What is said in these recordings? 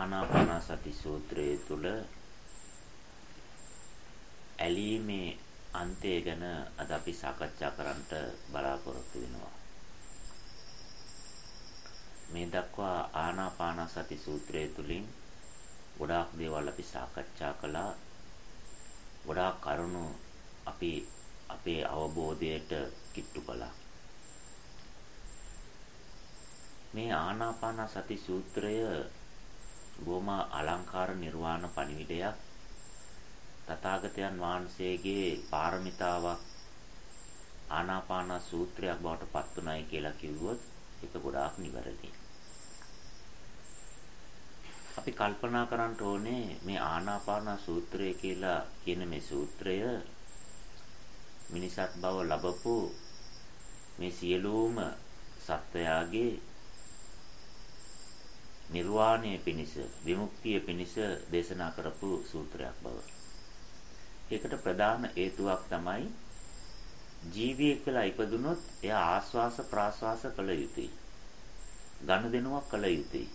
ආනාපාන සති සූත්‍රයේ තුල ඇලීමේ අන්තය ගැන අද අපි සාකච්ඡා කරන්නට බලාපොරොත්තු වෙනවා. මේ දක්වා ආනාපාන සති සූත්‍රය තුලින් ගොඩාක් දේවල් අපි සාකච්ඡා කළා. ගොඩාක් කරුණු අපි අපේ අවබෝධයට කිට්ටු කළා. මේ ආනාපාන සති සූත්‍රය බොහොම අලංකාර නිර්වාණ පණිවිඩයක් තථාගතයන් වහන්සේගේ පාරමිතාවක් ආනාපාන සූත්‍රයක් බවට පත්ුණයි කියලා කිව්වොත් ඒක ගොඩාක් නිවැරදියි. අපි කල්පනා කරන්න ඕනේ මේ ආනාපාන සූත්‍රය කියලා කියන මේ සූත්‍රය මිනිසත් බව ලැබපු මේ සියලුම සත්වයාගේ නිර්වාණය පිණිස විමුක්තිය පිණිස දේශනා කරපු සූත්‍රයක් බව. ඒකට ප්‍රධාන හේතුවක් තමයි ජීවියෙක් කියලා ඉපදුනොත් එයා ආස්වාස ප්‍රාස්වාස කළ යුතුයි. ගනුදෙනුවක් කළ යුතුයි.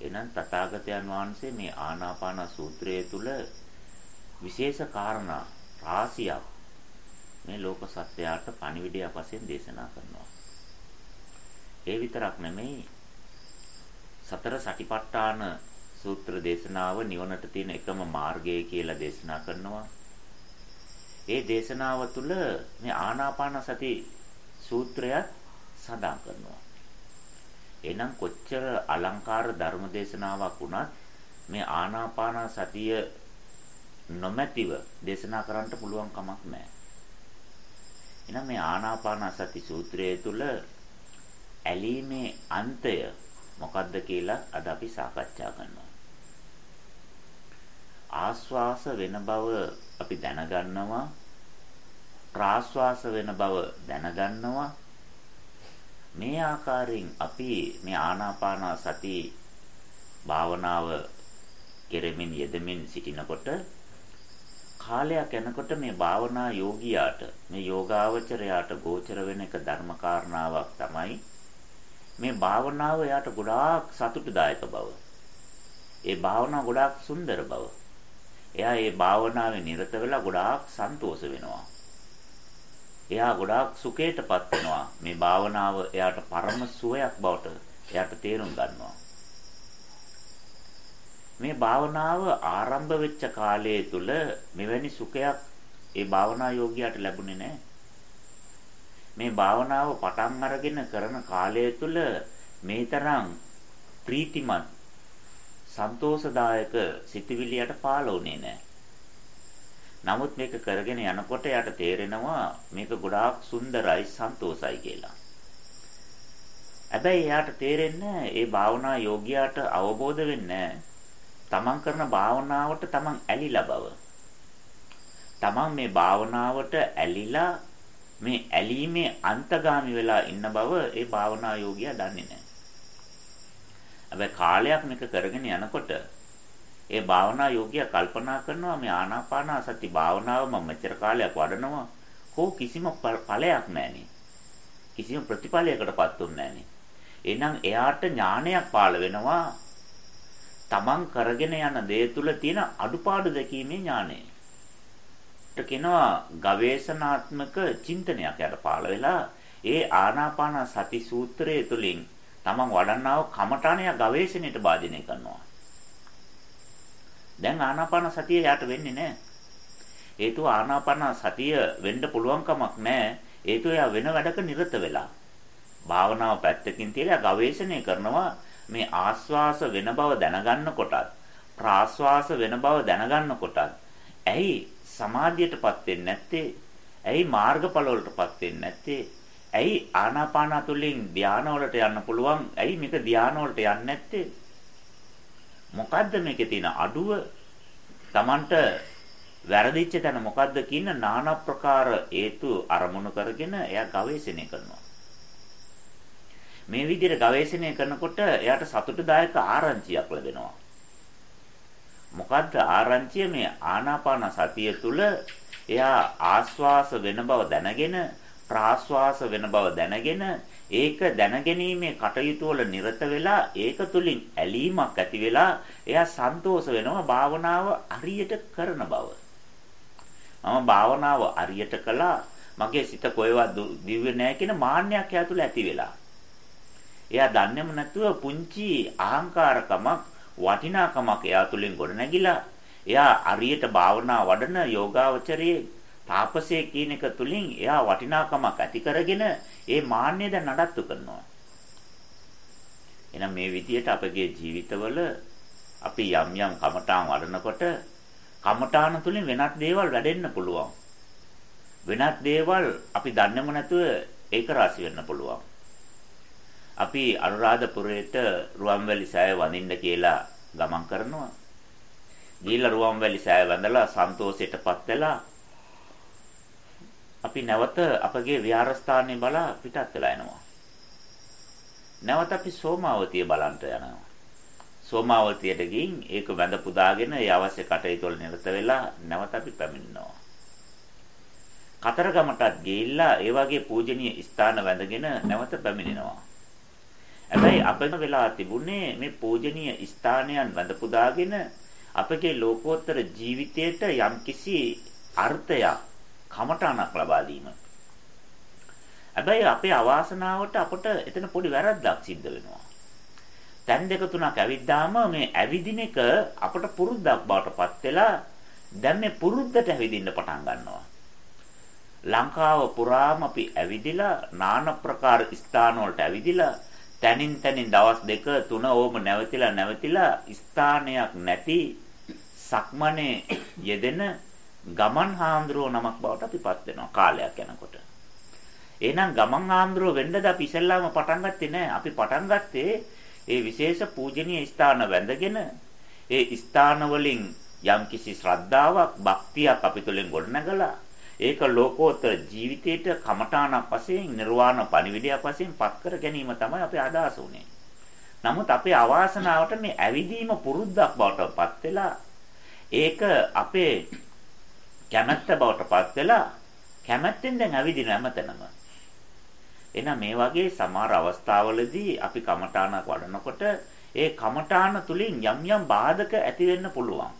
එහෙනම් තථාගතයන් වහන්සේ මේ ආනාපාන සූත්‍රය තුල විශේෂ කාරණා රාශියක් මේ ලෝක සත්‍යයට පණිවිඩයක් වශයෙන් දේශනා කරනවා. ඒ විතරක් නෙමෙයි සතර සටිපට්ඨාන සූත්‍ර දේශනාව නිවනට තියෙන එකම මාර්ගය කියලා දේශනා කරනවා. ඒ දේශනාව තුළ මේ ආනාපාන සති සූත්‍රයත් සඳහන් කරනවා. එහෙනම් කොච්චර අලංකාර ධර්ම දේශනාවක් වුණත් මේ ආනාපාන සතිය නොමැතිව දේශනා කරන්න පුළුවන් කමක් නැහැ. එහෙනම් මේ ආනාපාන සති සූත්‍රය තුළ ඇලීමේ අන්තය මොකද්ද කියලා අද අපි සාකච්ඡා කරනවා. ආස්වාස වෙන බව අපි දැනගන්නවා. ප්‍රාස්වාස වෙන බව දැනගන්නවා. මේ ආකාරයෙන් අපි මේ ආනාපාන සති භාවනාව කෙරෙමින් යෙදමින් සිටිනකොට කාලයක් යනකොට මේ භාවනා යෝගියාට මේ යෝගාවචරයාට ගෝචර වෙන එක ධර්ම කාරණාවක් තමයි මේ භාවනාව එයාට ගොඩාක් සතුටුදායක බව. ඒ භාවනාව ගොඩාක් සුන්දර බව. එයා මේ භාවනාවේ නිරත වෙලා ගොඩාක් සන්තෝෂ වෙනවා. එයා ගොඩාක් සුඛයටපත් වෙනවා. මේ භාවනාව එයාට පරම සුවයක් බවට එයාට තේරුම් ගන්නවා. මේ භාවනාව ආරම්භ වෙච්ච කාලය තුල මෙවැනි සුඛයක් ඒ භාවනා යෝගියාට ලැබුණේ නැහැ. මේ භාවනාව පටන් අරගෙන කරන කාලය තුල මේ තරම් ප්‍රීතිමත් සන්තෝෂදායක සිතවිලියට පාළුනේ නැහැ. නමුත් මේක කරගෙන යනකොට යාට තේරෙනවා මේක ගොඩාක් සුන්දරයි සන්තෝසයි කියලා. හැබැයි එයාට තේරෙන්නේ ඒ භාවනා යෝගියාට අවබෝධ වෙන්නේ තමන් කරන භාවනාවට තමන් ඇලිලා බව. තමන් මේ භාවනාවට ඇලිලා මේ ඇලීමේ අන්තගාමි වෙලා ඉන්න බව ඒ භාවනා යෝගියා දන්නේ නැහැ. හැබැයි කාලයක් මේක කරගෙන යනකොට ඒ භාවනා යෝගියා කල්පනා කරනවා මේ ආනාපාන සති භාවනාව මම මෙච්චර කාලයක් වඩනවා කෝ කිසිම ඵලයක් නැහෙනි. කිසිම ප්‍රතිඵලයකටපත් උන්නේ නැහෙනි. එහෙනම් එයාට ඥානයක් පාළ වෙනවා තමන් කරගෙන යන දේ තුල තියෙන අඩුපාඩු දැකීමේ ඥානය. කියනවා ගවේෂණාත්මක චින්තනයක් යට පාළ වෙලා ඒ ආනාපාන සති සූත්‍රය තුළින් තමන් වඩන්නා වූ කමඨානය ගවේෂණයට භාජනය කරනවා. දැන් ආනාපාන සතිය යට වෙන්නේ නැහැ. හේතුව ආනාපාන සතිය වෙන්න පුළුවන් කමක් නැහැ. හේතුව එයා වෙන වැඩක නිරත වෙලා. භාවනාව පැත්තකින් තියලා ගවේෂණය කරනවා මේ ආස්වාස වෙන බව දැනගන්නකොටත් ප්‍රාස්වාස වෙන බව දැනගන්නකොටත් ඇයි සමාධියටපත් වෙන්නේ නැත්තේ? ඇයි මාර්ගඵල වලටපත් වෙන්නේ නැත්තේ? ඇයි ආනාපාන තුලින් ධානය වලට යන්න පුළුවන්? ඇයි මේක ධානය වලට යන්නේ නැත්තේ? මොකද්ද මේකේ තියෙන අඩුව? Tamanට වැරදිච්ච තැන මොකද්ද කියන নানা ප්‍රකාර හේතු අරමුණු කරගෙන එයා ගවේෂණය කරනවා. මේ විදිහට ගවේෂණය කරනකොට එයාට සතුටුදායක ආරංචියක් ලැබෙනවා. මොකද්ද ආරංචිය මේ ආනාපාන සතිය තුල එයා ආස්වාස වෙන බව දැනගෙන ප්‍රාශ්වාස වෙන බව දැනගෙන ඒක දැනගැනීමේ කටයුතු වල නිරත වෙලා ඒක තුලින් ඇලීමක් ඇති වෙලා එයා සන්තෝෂ වෙනවා භාවනාව හරියට කරන බව. මම භාවනාව හරියට කළා මගේ සිත කොහෙවත් දිව්වේ නැහැ කියන මාන්නයක් එයා තුල ඇති වෙලා. එයා දන්නේම නැතුව පුංචි අහංකාරකමක් වටිනාකමක් එයා තුලින් ගොඩනැගිලා එයා අරියට භාවනා වඩන යෝගාවචරයේ තාපසයේ කියන එක තුලින් එයා වටිනාකමක් ඇති කරගෙන ඒ මාන්නය දැන් නඩත්තු කරනවා. එහෙනම් මේ විදිහට අපගේ ජීවිතවල අපි යම් යම් කමඨාන් වඩනකොට කමඨාන තුලින් වෙනත් දේවල් වැඩෙන්න පුළුවන්. වෙනත් දේවල් අපි දන්නේම නැතුව ඒක රාශි වෙන්න පුළුවන්. අපි අනුරාධපුරයට රුවන්වැලි සෑය වඳින්න කියලා ගමන් කරනවා. ගිහිල්ලා රුවන්වැලි සෑය වැඳලා සන්තෝෂයටපත් වෙලා අපි නැවත අපගේ විහාරස්ථානයේ බලා පිටත් වෙලා එනවා. නැවත අපි සෝමාවතිය බලන්ට යනවා. සෝමාවතියට ගින් ඒක වැඳ පුදාගෙන ඒ අවශ්‍ය කටයුතු වල නිරත වෙලා නැවත අපි පැමිණෙනවා. කතරගමටත් ගිහිල්ලා ඒ වගේ පූජනීය ස්ථාන වැඳගෙන නැවත පැමිණෙනවා. හැබැයි අපිට වෙලා තිබුණේ මේ පූජනීය ස්ථානයන් වැඳ පුදාගෙන අපගේ ලෝකෝත්තර ජීවිතයට යම්කිසි අර්ථයක් කමඨාණක් ලබා දීම. හැබැයි අපේ අවාසනාවට අපට එතන පොඩි වැරද්දක් සිද්ධ වෙනවා. තැන් දෙක තුනක් ඇවිද්දාම මේ ඇවිදින එක අපට පුරුද්දක් බවට පත් වෙලා දැන් මේ පුරුද්දට ඇවිදින්න පටන් ගන්නවා. ලංකාව පුරාම අපි ඇවිදිලා নানা ප්‍රකාර ස්ථාන වලට ඇවිදිලා තනින් තනින් දවස් දෙක තුන ඕම නැවතිලා නැවතිලා ස්ථානයක් නැති සක්මනේ යෙදෙන ගමන් හාමුදුරුවෝ නමක් බවට අපිපත් වෙනවා කාලයක් යනකොට. එහෙනම් ගමන් හාමුදුරුවෝ වෙන්නද අපි ඉස්සෙල්ලාම පටන් ගත්තේ නෑ. අපි පටන් ගත්තේ ඒ විශේෂ පූජනීය ස්ථාන වැඳගෙන ඒ ස්ථාන වලින් යම්කිසි ශ්‍රද්ධාවක්, භක්තියක් අපි තුළින් ගොඩනගලා ඒක ලෝකෝත්තර ජීවිතයට කමඨාණක් වශයෙන් නිර්වාණ පණිවිඩයක් වශයෙන් පත් කර ගැනීම තමයි අපේ අදහස උනේ. නමුත් අපේ අවාසනාවට මේ ඇවිදීම පුරුද්දක් බවට පත් වෙලා ඒක අපේ කැමැත්ත බවට පත් වෙලා කැමැත්තෙන් දැන් ඇවිදින හැමතැනම. එහෙනම් මේ වගේ සමහර අවස්ථාවලදී අපි කමඨාණක් වඩනකොට ඒ කමඨාන තුලින් යම් යම් බාධක ඇති වෙන්න පුළුවන්.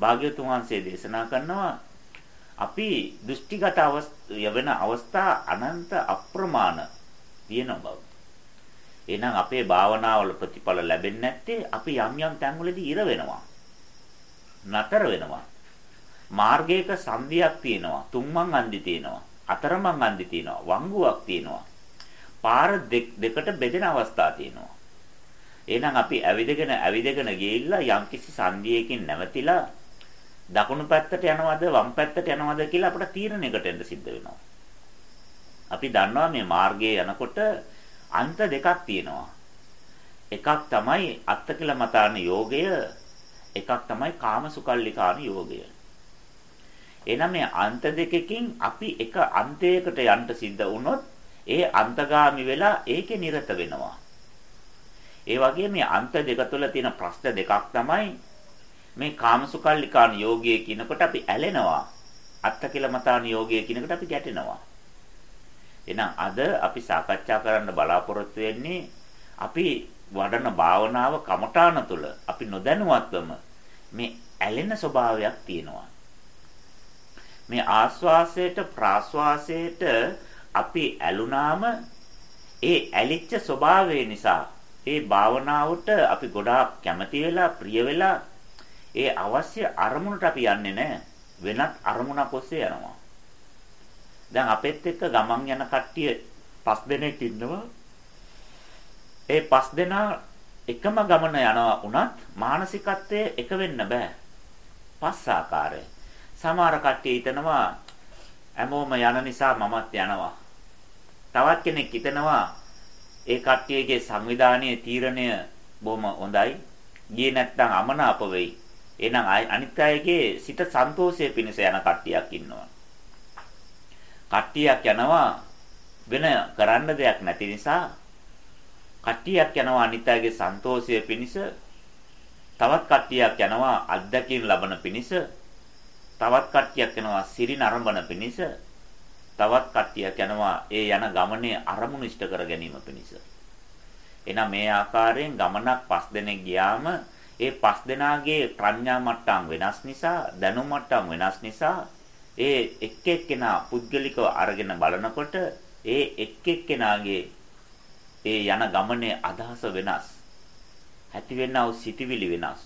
භාග්‍යතුන් වහන්සේ දේශනා කරනවා අපි දෘෂ්ටිගත වෙන අවස්ථා අනන්ත අප්‍රමාණ තියෙන බව. එහෙනම් අපේ භාවනාවල ප්‍රතිඵල ලැබෙන්නේ නැත්තේ අපි යම් යම් තැන්වලදී ඉර වෙනවා. නතර වෙනවා. මාර්ගයක සංදියක් තියෙනවා. තුන්මං අන්දි තියෙනවා. අතරමං අන්දි තියෙනවා. වංගුවක් තියෙනවා. පාර දෙකට බෙදෙන අවස්ථා තියෙනවා. එහෙනම් අපි ඇවිදගෙන ඇවිදගෙන ගිහිල්ලා යම්කිසි සංදියකින් නැවතිලා දකුණු පැත්තට යනවද වම් පැත්තට යනවද කියලා අපිට තීරණයකට එන්න සිද්ධ වෙනවා. අපි දන්නවා මේ මාර්ගයේ යනකොට අන්ත දෙකක් තියෙනවා. එකක් තමයි අත්තකිලමතාන යෝගය, එකක් තමයි කාමසුකල්ලිකාන යෝගය. එහෙනම් මේ අන්ත දෙකකින් අපි එක අන්තයකට යන්න සිද්ධ වුණොත් ඒ අන්තගාමි වෙලා ඒකේ නිරත වෙනවා. ඒ වගේ මේ අන්ත දෙක තුළ තියෙන ප්‍රශ්න දෙකක් තමයි මේ කාමසුකල්ලිකාන යෝගයේ කියනකොට අපි ඇලෙනවා. අත්තකිලමතාන යෝගයේ කියනකොට අපි ගැටෙනවා. එහෙනම් අද අපි සාකච්ඡා කරන්න බලාපොරොත්තු වෙන්නේ අපි වඩන භාවනාව කමඨාන තුළ අපි නොදැනුවත්වම මේ ඇලෙන ස්වභාවයක් තියෙනවා. මේ ආස්වාසයට ප්‍රාස්වාසයට අපි ඇලුනාම ඒ ඇලිච්ච ස්වභාවය නිසා ඒ භාවනාවට අපි ගොඩාක් කැමති වෙලා ප්‍රිය වෙලා ඒ අවශ්‍ය අරමුණට අපි යන්නේ නැහැ වෙනත් අරමුණක් ඔස්සේ යනවා දැන් අපෙත් එක්ක ගමන් යන කට්ටිය පස් දෙනෙක් ඉන්නවා ඒ පස් දෙනා එකම ගමන යනවා වුණත් මානසිකත්වයේ එක වෙන්න බෑ පස් ආකාරය සමහර කට්ටිය හිතනවා හැමෝම යන නිසා මමත් යනවා. තවත් කෙනෙක් හිතනවා ඒ කට්ටියගේ සංවිධානයේ තීරණය බොහොම හොඳයි. ගියේ නැත්නම් අමනාප වෙයි. එහෙනම් අනිත් අයගේ සිත සන්තෝෂය පිණිස යන කට්ටියක් ඉන්නවා. කට්ටියක් යනවා වෙන කරන්න දෙයක් නැති නිසා කට්ටියක් යනවා අනිත් අයගේ සන්තෝෂය පිණිස තවත් කට්ටියක් යනවා අත්දැකීම් ලබන පිණිස තවත් කට්ටියක් එනවා සිරි නරඹන පිණිස තවත් කට්ටියක් යනවා ඒ යන ගමනේ අරමුණු ඉෂ්ට කර ගැනීම පිණිස. එහෙනම් මේ ආකාරයෙන් ගමනක් පස් දෙනෙක් ගියාම ඒ පස් දෙනාගේ ප්‍රඥා මට්ටම් වෙනස් නිසා දැනුම් මට්ටම් වෙනස් නිසා ඒ එක් එක්කෙනා පුද්ගලිකව අරගෙන බලනකොට ඒ එක් එක්කෙනාගේ ඒ යන ගමනේ අදහස වෙනස්. ඇති වෙනා වූ සිටිවිලි වෙනස්.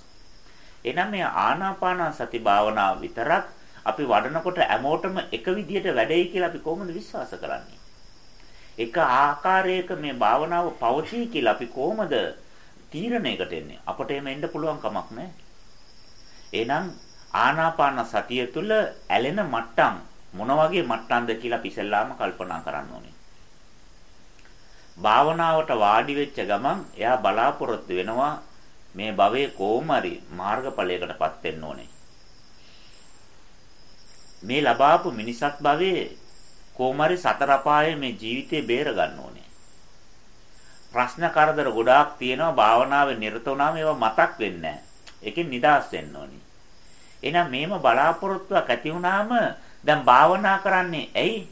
එනම් මේ ආනාපාන සති භාවනාව විතරක් අපි වඩනකොට හැමෝටම එක විදියට වැඩේ කියලා අපි කොහොමද විශ්වාස කරන්නේ? එක ආකාරයක මේ භාවනාව පවතී කියලා අපි කොහොමද තීරණයකට එන්නේ? අපට එහෙම එන්න පුළුවන් කමක් නැහැ. එහෙනම් ආනාපාන සතිය තුළ ඇලෙන මට්ටම් මොන වගේ මට්ටම්ද කියලා අපි ඉස්සෙල්ලාම කල්පනා කරන්න ඕනේ. භාවනාවට වාඩි වෙච්ච ගමන් එයා බලාපොරොත්තු වෙනවා මේ භවයේ කොහොම හරි මාර්ගඵලයකටපත් වෙන්න ඕනේ. මේ ලබාපු මිනිසත් භවයේ කොහොම හරි සතර අපායේ මේ ජීවිතේ බේර ගන්න ඕනේ. ප්‍රශ්න කරදර ගොඩාක් තියෙනවා භාවනාවේ නිරත වුණාම ඒවා මතක් වෙන්නේ නැහැ. ඒකෙන් නිදහස් වෙන්න ඕනේ. එහෙනම් මේම බලාපොරොත්තුවක් ඇති වුණාම දැන් භාවනා කරන්නේ ඇයි?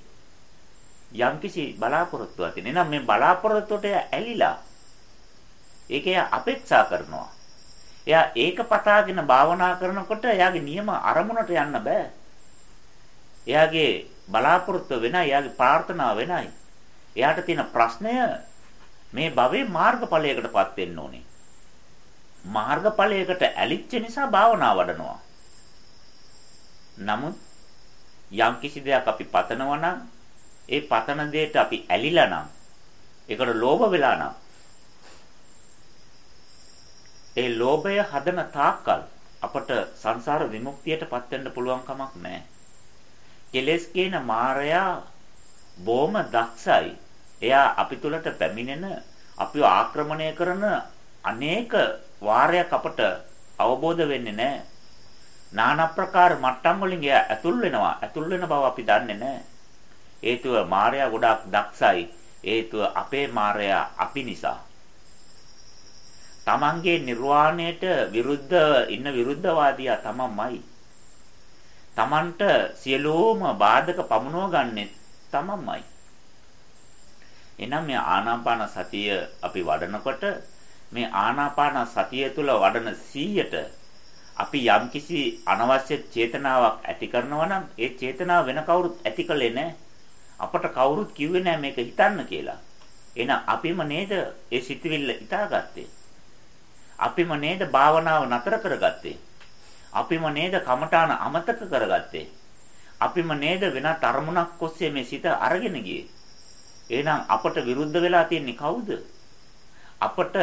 යම්කිසි බලාපොරොත්තුවක් තියෙන. එහෙනම් මේ බලාපොරොත්තුවට ඇලිලා ඒකේ අපේක්ෂා කරනවා. එයා ඒක පතාගෙන භාවනා කරනකොට එයාගේ නියම අරමුණට යන්න බෑ. එයාගේ බලාපොරොත්තු වෙනයි, එයාගේ ප්‍රාර්ථනාව වෙනයි. එයාට තියෙන ප්‍රශ්නය මේ භවයේ මාර්ගඵලයකටපත් වෙන්න ඕනේ. මාර්ගඵලයකට ඇලිච්ච නිසා භාවනා වඩනවා. නමුත් යම් කිසි දෙයක් අපි පතනවා නම් ඒ පතන දෙයට අපි ඇලිලා නම් ඒකට ලෝභ වෙලා නම් ඒ ලෝභය හදන තාක්කල් අපට සංසාර විමුක්තියටපත් වෙන්න පුළුවන් කමක් නැහැ. කෙලස් කියන මායයා බොහොම දක්ෂයි. එයා අපි තුලට පැමිණෙන අපිව ආක්‍රමණය කරන අනේක වාරයක් අපට අවබෝධ වෙන්නේ නැහැ. নানা ප්‍රකාර මට්ටම් වලින් එයා ඇතුල් වෙනවා. ඇතුල් වෙන බව අපි දන්නේ නැහැ. හේතුව මායя ගොඩක් දක්ෂයි. හේතුව අපේ මායя අපි නිසා. තමන්ගේ නිර්වාණයට විරුද්ධ ඉන්න විරුද්ධවාදියා තමන්මයි. තමන්ට සියලුම බාධක පමුණව ගන්නෙ තමන්මයි. එහෙනම් මේ ආනාපාන සතිය අපි වඩනකොට මේ ආනාපාන සතිය තුළ වඩන 100ට අපි යම්කිසි අනවශ්‍ය චේතනාවක් ඇති කරනවා නම් ඒ චේතනාව වෙන කවුරුත් ඇති කළේ නැහැ. අපට කවුරුත් කිව්වේ නැහැ මේක හිතන්න කියලා. එහෙනම් අපිම නේද ඒ සිතවිල්ල හිතාගත්තේ. අපිම නේද භාවනාව නතර කරගත්තේ. අපිම නේද කමඨාන අමතක කරගත්තේ. අපිම නේද වෙනත් අරමුණක් ඔස්සේ මේ සිත අරගෙන ගියේ. එහෙනම් අපට විරුද්ධ වෙලා තියෙන්නේ කවුද? අපට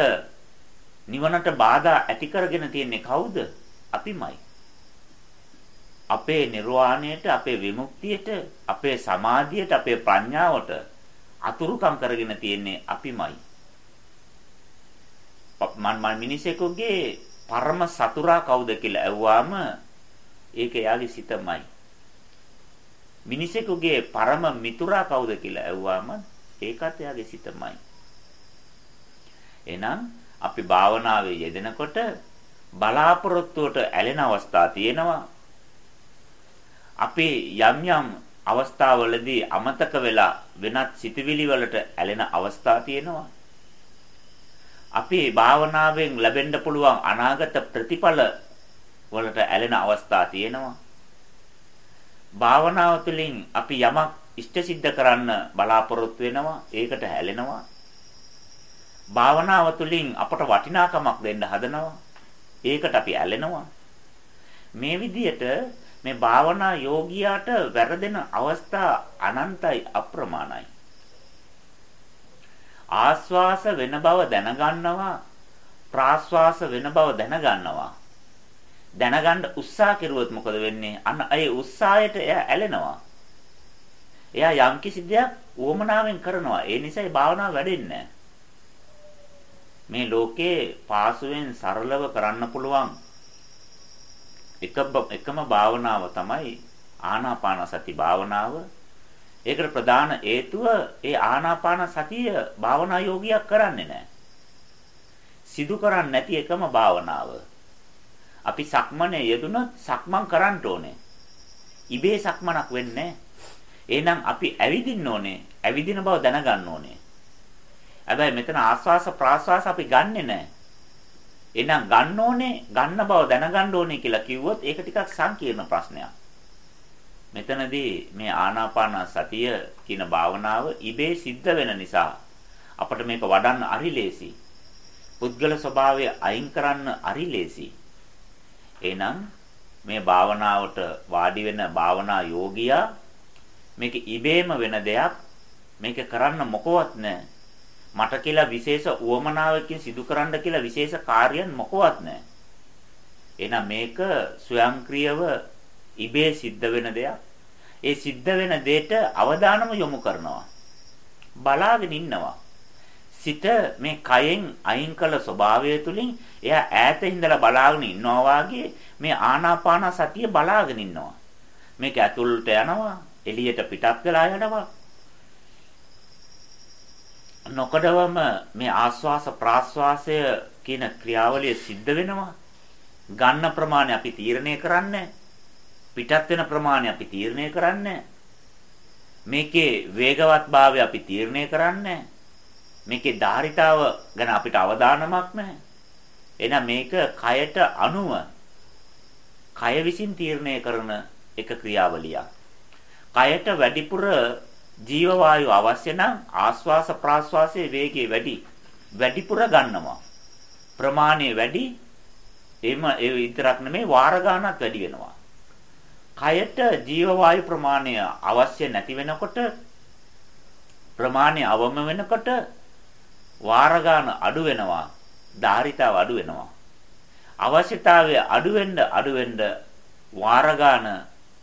නිවනට බාධා ඇති කරගෙන තියෙන්නේ කවුද? අපිමයි. අපේ නිර්වාණයට, අපේ විමුක්තියට, අපේ සමාධියට, අපේ ප්‍රඥාවට අතුරුකම් කරගෙන තියෙන්නේ අපිමයි. මන් මන් මිනිසෙකුගේ පරම සතුරා කවුද කියලා ඇහුවාම ඒක එයාගේ සිතමයි. මිනිසෙකුගේ පරම මිතුරා කවුද කියලා ඇහුවාම ඒකත් එයාගේ සිතමයි. එහෙනම් අපි භාවනාවේ යෙදෙනකොට බලාපොරොත්තුවට ඇලෙන අවස්ථා තියෙනවා. අපි යම් යම් අවස්ථාවලදී අමතක වෙලා වෙනත් සිතුවිලි වලට ඇලෙන අවස්ථා තියෙනවා. අපි භාවනාවෙන් ලැබෙන්න පුළුවන් අනාගත ප්‍රතිඵල වලට ඇලෙන අවස්ථා තියෙනවා. භාවනාව තුළින් අපි යමක් ඉෂ්ට සිද්ධ කරන්න බලාපොරොත්තු වෙනවා. ඒකට ඇලෙනවා. භාවනාව තුළින් අපට වටිනාකමක් දෙන්න හදනවා. ඒකට අපි ඇලෙනවා. මේ විදිහට මේ භාවනා යෝගියාට වැරදෙන අවස්ථා අනන්තයි අප්‍රමාණයි. ආස්වාස වෙන බව දැනගන්නවා ප්‍රාස්වාස වෙන බව දැනගන්නවා දැනගන්න උත්සාහ කෙරුවොත් මොකද වෙන්නේ අන්න ඒ උත්සාහයට එයා ඇලෙනවා එයා යම්කිසි දෙයක් උවමනාවෙන් කරනවා ඒ නිසා ඒ භාවනාව වැඩෙන්නේ මේ ලෝකේ පාසුවෙන් සරලව කරන්න පුළුවන් එක එකම භාවනාව තමයි ආනාපාන සති භාවනාව ඒකට ප්‍රධාන හේතුව ඒ ආනාපාන සතිය භාවනා යෝගියක් කරන්නේ නැහැ. සිදු කරන්නේ නැති එකම භාවනාව. අපි සක්මනේ යෙදුනොත් සක්මන් කරන්න ඕනේ. ඉබේ සක්මනක් වෙන්නේ එහෙනම් අපි ඇවිදින්න ඕනේ. ඇවිදින බව දැනගන්න ඕනේ. හැබැයි මෙතන ආස්වාස ප්‍රාස්වාස අපි ගන්නෙ නැහැ. එහෙනම් ගන්න ඕනේ, ගන්න බව දැනගන්න ඕනේ කියලා කිව්වොත් ඒක ටිකක් සංකීර්ණ ප්‍රශ්නයක්. මෙතනදී මේ ආනාපාන සතිය කියන භාවනාව ඉබේ සිද්ධ වෙන නිසා අපිට මේක වඩන්න අරිලේසි. පුද්ගල ස්වභාවය අයින් කරන්න අරිලේසි. එහෙනම් මේ භාවනාවට වාඩි වෙන භාවනා යෝගියා මේක ඉබේම වෙන දෙයක්. මේක කරන්න මොකවත් නැහැ මට කියලා විශේෂ උවමනාවකින් සිදු කරන්න කියලා විශේෂ කාර්යයන් මොකවත් නැහැ එහෙනම් මේක ස්වයංක්‍රීයව ඉබේ සිද්ධ වෙන දෙයක්. ඒ සිද්ධ වෙන දෙයට අවධානම යොමු කරනවා. බලාගෙන ඉන්නවා. සිත මේ කයෙන් අයින් කළ ස්වභාවය තුලින් එයා ඈත ඉඳලා බලාගෙන ඉන්නවා වාගේ මේ ආනාපාන සතිය බලාගෙන ඉන්නවා. මේක ඇතුළට යනවා, එළියට පිටත් වෙලා යනවා. නොකඩවම මේ ආස්වාස ප්‍රාස්වාසය කියන ක්‍රියාවලිය සිද්ධ වෙනවා. ගන්න ප්‍රමාණය අපි තීරණය කරන්නේ පිටත් වෙන ප්‍රමාණය අපි තීරණය කරන්නේ මේකේ වේගවත්භාවය අපි තීරණය කරන්නේ මේකේ ධාරිතාව ගැන අපිට අවධානමක් නැහැ. එහෙනම් මේක කයට අනුව කය විසින් තීරණය කරන එක ක්‍රියාවලියක්. කයට වැඩිපුර ජීව වායු අවශ්‍ය නම් ආස්වාස ප්‍රාස්වාසයේ වේගය වැඩි. වැඩිපුර ගන්නවා. ප්‍රමාණය වැඩි. එහෙම ඒ විතරක් නෙමෙයි වාර ගණනක් වැඩි වෙනවා. කයට ජීව වායු ප්‍රමාණය අවශ්‍ය නැති වෙනකොට ප්‍රමාණය අවම වෙනකොට වාර ගන්න අඩු වෙනවා ධාරිතාව අඩු වෙනවා අවශ්‍යතාවය අඩු වෙන්න අඩු වෙන්න වාර ගන්න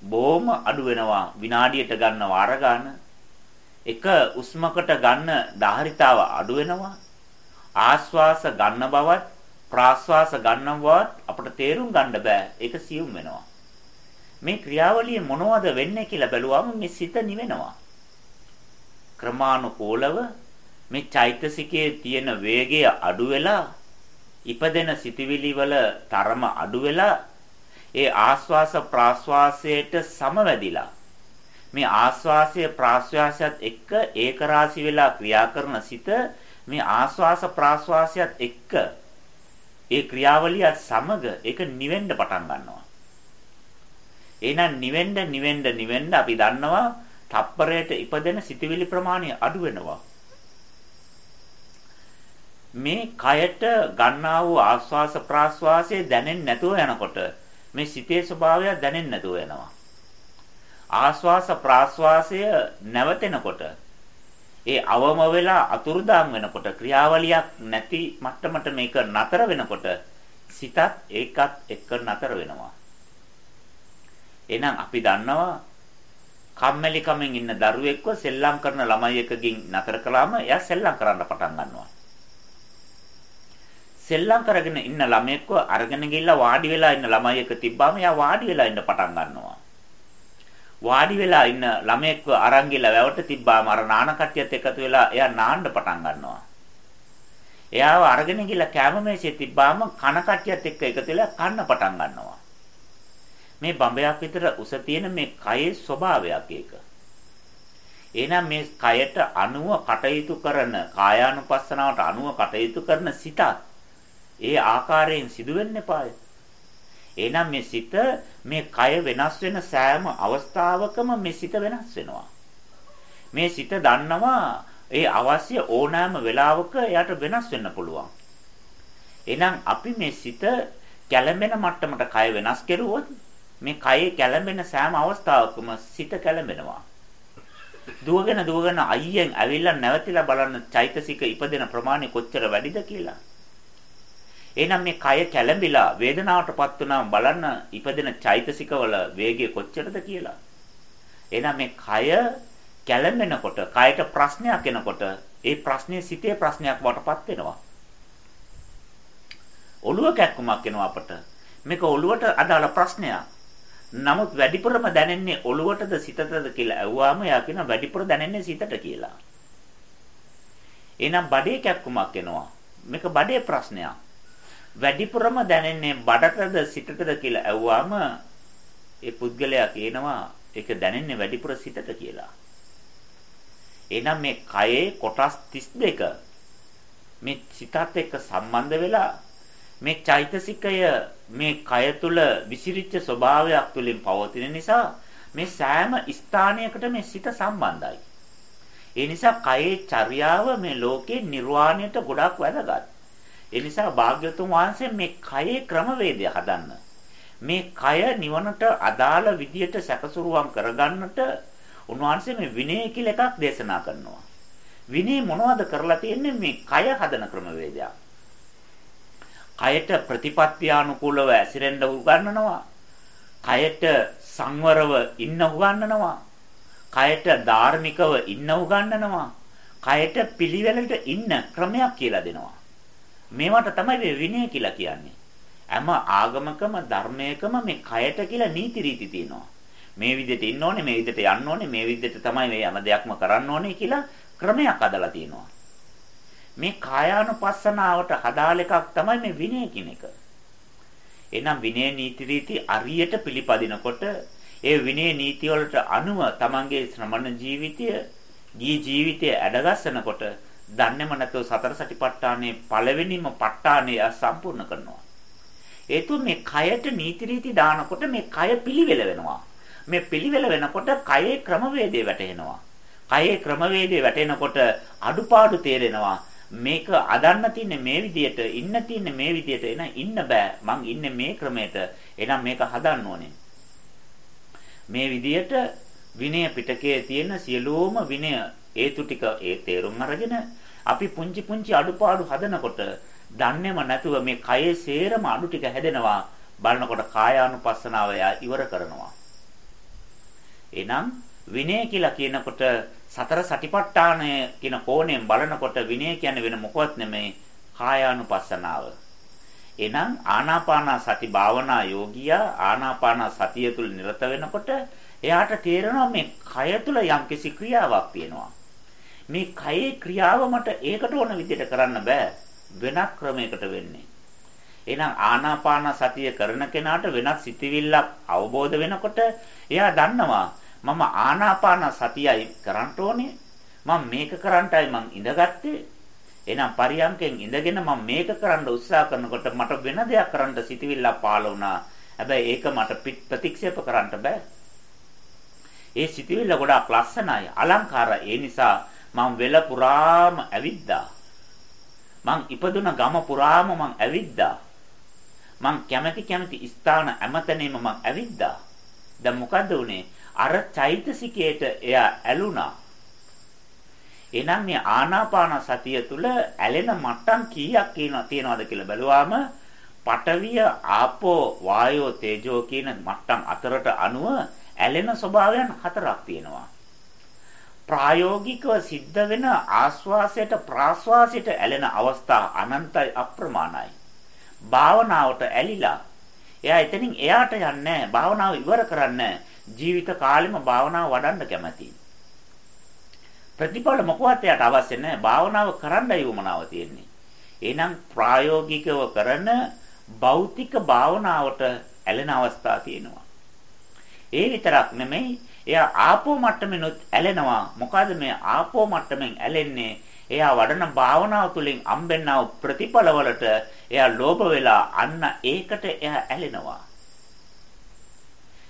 බොහොම අඩු වෙනවා විනාඩියට ගන්න වාර ගන්න. එක උස්මකට ගන්න ධාරිතාව අඩු වෙනවා. ආස්වාස ගන්න බවත් ප්‍රාස්වාස ගන්න බවත් අපිට තේරුම් ගන්න බෑ. ඒක සියුම් වෙනවා. මේ ක්‍රියාවලිය මොනවද වෙන්නේ කියලා බැලුවම මේ සිත නිවෙනවා. ක්‍රමානුකූලව මේ චෛතසිකයේ තියෙන වේගය අඩු වෙලා ඉපදෙන සිටිවිලි වල තරම අඩු වෙලා ඒ ආස්වාස ප්‍රාස්වාසයට සමවැදිලා මේ ආස්වාසය ප්‍රාස්වාසයත් එක්ක ඒකරාශි වෙලා ක්‍රියා කරන සිත මේ ආස්වාස ප්‍රාස්වාසයත් එක්ක ඒ ක්‍රියාවලියත් සමග ඒක නිවෙන්න පටන් ගන්නවා. එහෙනම් නිවෙන්න නිවෙන්න නිවෙන්න අපි දන්නවා තප්පරයට ඉපදෙන සිටිවිලි ප්‍රමාණය අඩු වෙනවා. මේ කයට ගන්නා වූ ආස්වාස ප්‍රාස්වාසයේ දැනෙන්නේ නැතුව යනකොට මේ සිතේ ස්වභාවය දැනෙන්නේ නැතුව යනවා. ආස්වාස ප්‍රාස්වාසය නැවතෙනකොට ඒ අවම වෙලා අතුරුදාම් වෙනකොට ක්‍රියාවලියක් නැති මට්ටමට මේක නතර වෙනකොට සිතත් ඒකත් එක්ක නතර වෙනවා. එහෙනම් අපි දන්නවා කම්මැලි කමෙන් ඉන්න දරුවෙක්ව සෙල්ලම් කරන ළමයි එකකින් නතර කළාම එයා සෙල්ලම් කරන්න පටන් ගන්නවා. සෙල්ලම් කරගෙන ඉන්න ළමයෙක්ව අරගෙන ගිහිල්ලා වාඩි වෙලා ඉන්න ළමයි එක තිබ්බාම එයා වාඩි වෙලා ඉන්න පටන් ගන්නවා. වාඩි වෙලා ඉන්න ළමයෙක්ව අරන් ගිහිල්ලා වැවට තිබ්බාම අර නාන කට්ටියත් එකතු වෙලා එයා නාන්න පටන් ගන්නවා. එයාව අරගෙන ගිහිල්ලා කැම මේසෙ තිබ්බාම කන කට්ටියත් එක්ක එකතු වෙලා කන්න පටන් ගන්නවා. මේ බඹයක් විතර උස තියෙන මේ කයේ ස්වභාවයක් ඒක. එහෙනම් මේ කයට අනුව කටයුතු කරන කායානුපස්සනාවට අනුව කටයුතු කරන සිතත් ඒ ආකාරයෙන් සිදු වෙන්න එපාය. එහෙනම් මේ සිත මේ කය වෙනස් වෙන සෑම අවස්ථාවකම මේ සිත වෙනස් වෙනවා. මේ සිත දන්නවා ඒ අවශ්‍ය ඕනෑම වෙලාවක එයාට වෙනස් වෙන්න පුළුවන්. එහෙනම් අපි මේ සිත කැළඹෙන මට්ටමට කය වෙනස් කෙරුවොත් මේ කයේ කැළඹෙන සෑම අවස්ථාවකම සිත කැළඹෙනවා. දුවගෙන දුවගෙන අයියෙන් ඇවිල්ලා නැවතිලා බලන්න චෛතසික ඉපදෙන ප්‍රමාණය කොච්චර වැඩිද කියලා. එහෙනම් මේ කය කැළඹිලා වේදනාවටපත් වුණාම බලන්න ඉපදෙන චෛතසිකවල වේගය කොච්චරද කියලා. එහෙනම් මේ කය කැළඹෙනකොට කයට ප්‍රශ්නයක් එනකොට ඒ ප්‍රශ්නේ සිතේ ප්‍රශ්නයක් වටපත් වෙනවා. ඔළුව කැක්කුමක් එනවා අපට. මේක ඔළුවට අදාළ ප්‍රශ්නයක්. නමුත් වැඩිපුරම දැනෙන්නේ ඔළුවටද සිතටද කියලා ඇහුවාම එයා කියන වැඩිපුර දැනෙන්නේ සිතට කියලා. එහෙනම් බඩේ කැක්කුමක් එනවා. මේක බඩේ ප්‍රශ්නයක්. වැඩිපුරම දැනෙන්නේ බඩටද සිතටද කියලා ඇහුවාම ඒ පුද්ගලයා කියනවා ඒක දැනෙන්නේ වැඩිපුර සිතට කියලා. එහෙනම් මේ කයේ කොටස් 32 මේ සිතත් එක්ක සම්බන්ධ වෙලා මේ චෛතසිකය මේ කය තුල විසිරිච්ච ස්වභාවයක් තුලින් පවතින නිසා මේ සෑම ස්ථානයකට මේ සිත සම්බන්ධයි. ඒ නිසා කයේ චර්යාව මේ ලෝකේ නිර්වාණයට ගොඩක් වැදගත්. ඒ නිසා භාග්‍යතුන් වහන්සේ මේ කයේ ක්‍රමවේදය හදන්න. මේ කය නිවනට අදාළ විදියට සැකසුරුවම් කරගන්නට උන්වහන්සේ මේ විනය කියලා එකක් දේශනා කරනවා. විනය මොනවද කරලා තියෙන්නේ මේ කය හදන ක්‍රමවේදයක්. කයට ප්‍රතිපත්තියානුකූලව ඇසිරෙන්න උගන්වනවා. කයට සංවරව ඉන්න උගන්වනවා. කයට ධාර්මිකව ඉන්න උගන්වනවා. කයට පිළිවෙලට ඉන්න ක්‍රමයක් කියලා දෙනවා. මේවට තමයි මේ විනය කියලා කියන්නේ. හැම ආගමකම ධර්මයකම මේ කයට කියලා නීති රීති තියෙනවා. මේ විදිහට ඉන්න ඕනේ, මේ විදිහට යන්න ඕනේ, මේ විදිහට තමයි මේ හැම දෙයක්ම කරන්න ඕනේ කියලා ක්‍රමයක් අදලා තියෙනවා. මේ කායානුපස්සනාවට හදාල එකක් තමයි මේ විනය කියන එක. එහෙනම් විනය නීති රීති අරියට පිළිපදිනකොට ඒ විනය නීති වලට අනුව තමන්ගේ ශ්‍රමණ ජීවිතය, ගී ජීවිතය ඇඩගස්සනකොට දන්නේම නැතුව සතර සටිපට්ඨානයේ පළවෙනිම ප ဋ ාණය සම්පූර්ණ කරනවා. ඒතු මේ කයට නීති රීති දානකොට මේ කය පිළිවෙල වෙනවා. මේ පිළිවෙල වෙනකොට කයේ ක්‍රමවේදය වැටෙනවා. කයේ ක්‍රමවේදය වැටෙනකොට අඩුපාඩු තේරෙනවා. මේක අදන්න තින්නේ මේ විදියට ඉන්න තින්නේ මේ විදියට එන ඉන්න බෑ මං ඉන්නේ මේ ක්‍රමයට එහෙනම් මේක හදන්න ඕනේ මේ විදියට විනය පිටකයේ තියෙන සියලුම විනය හේතු ටික ඒ තේරුම් අරගෙන අපි පුංචි පුංචි අඩුපාඩු හදනකොට දන්නේම නැතුව මේ කයේ සේරම අඩු ටික හැදෙනවා බලනකොට කායානුපස්සනාව ඉවර කරනවා එහෙනම් විනය කියලා කියනකොට සතර සටිපට්ඨානය කියන කෝණයෙන් බලනකොට විනය කියන්නේ වෙන මොකවත් නෙමෙයි කායානුපස්සනාව. එහෙනම් ආනාපාන සති භාවනා යෝගියා ආනාපාන සතිය තුල නිරත වෙනකොට එයාට තේරෙනවා මේ කය තුල යම්කිසි ක්‍රියාවක් තියෙනවා. මේ කයේ ක්‍රියාව මට ඒකට ඕන විදිහට කරන්න බෑ. වෙනත් ක්‍රමයකට වෙන්නේ. එහෙනම් ආනාපාන සතිය කරන කෙනාට වෙනත් සිතිවිල්ලක් අවබෝධ වෙනකොට එයා දන්නවා මම ආනාපාන සතියයි කරන්න ඕනේ. මම මේක කරන්නටයි මං ඉඳගත්තේ. එහෙනම් පරියන්කෙන් ඉඳගෙන මම මේක කරන්න උත්සාහ කරනකොට මට වෙන දෙයක් කරන්න සිතවිල්ලක් පාළ වුණා. හැබැයි ඒක මට ප්‍රතික්ෂේප කරන්න බෑ. ඒ සිතවිල්ල ගොඩාක් ලස්සනයි, අලංකාරයි. ඒ නිසා මම වෙල පුරාම ඇවිද්දා. මං ඉපදුන ගම පුරාම මං ඇවිද්දා. මං කැමැති කැමැති ස්ථාන හැමතැනම මං ඇවිද්දා. දැන් මොකද උනේ? අර චෛතසිකයට එයා ඇලුනා. එහෙනම් මේ ආනාපාන සතිය තුල ඇලෙන මට්ටම් කීයක් තියෙනවද කියලා බැලුවාම පඨවිය ආපෝ වායෝ තේජෝ කියන මට්ටම් අතරට අනුව ඇලෙන ස්වභාවයන් හතරක් තියෙනවා. ප්‍රායෝගිකව සිද්ධ වෙන ආස්වාසයට ප්‍රාස්වාසයට ඇලෙන අවස්ථා අනන්තයි අප්‍රමාණයි. භාවනාවට ඇලිලා එයා එතනින් එයාට යන්නේ භාවනාව ඉවර කරන්නේ ජීවිත කාලෙම භාවනාව වඩන්න කැමතියි. ප්‍රතිඵල මොකවත් එයාට අවශ්‍ය නැහැ. භාවනාව කරන්නයි උමනාව තියෙන්නේ. එහෙනම් ප්‍රායෝගිකව කරන භෞතික භාවනාවට ඇලෙන අවස්ථා තියෙනවා. ඒ විතරක් නෙමෙයි එයා ආපෝ මට්ටමෙනුත් ඇලෙනවා. මොකද මේ ආපෝ මට්ටමෙන් ඇලෙන්නේ එයා වඩන භාවනාව තුළින් අම්බෙන්නා ප්‍රතිඵලවලට එයා ලෝභ වෙලා අන්න ඒකට එයා ඇලෙනවා.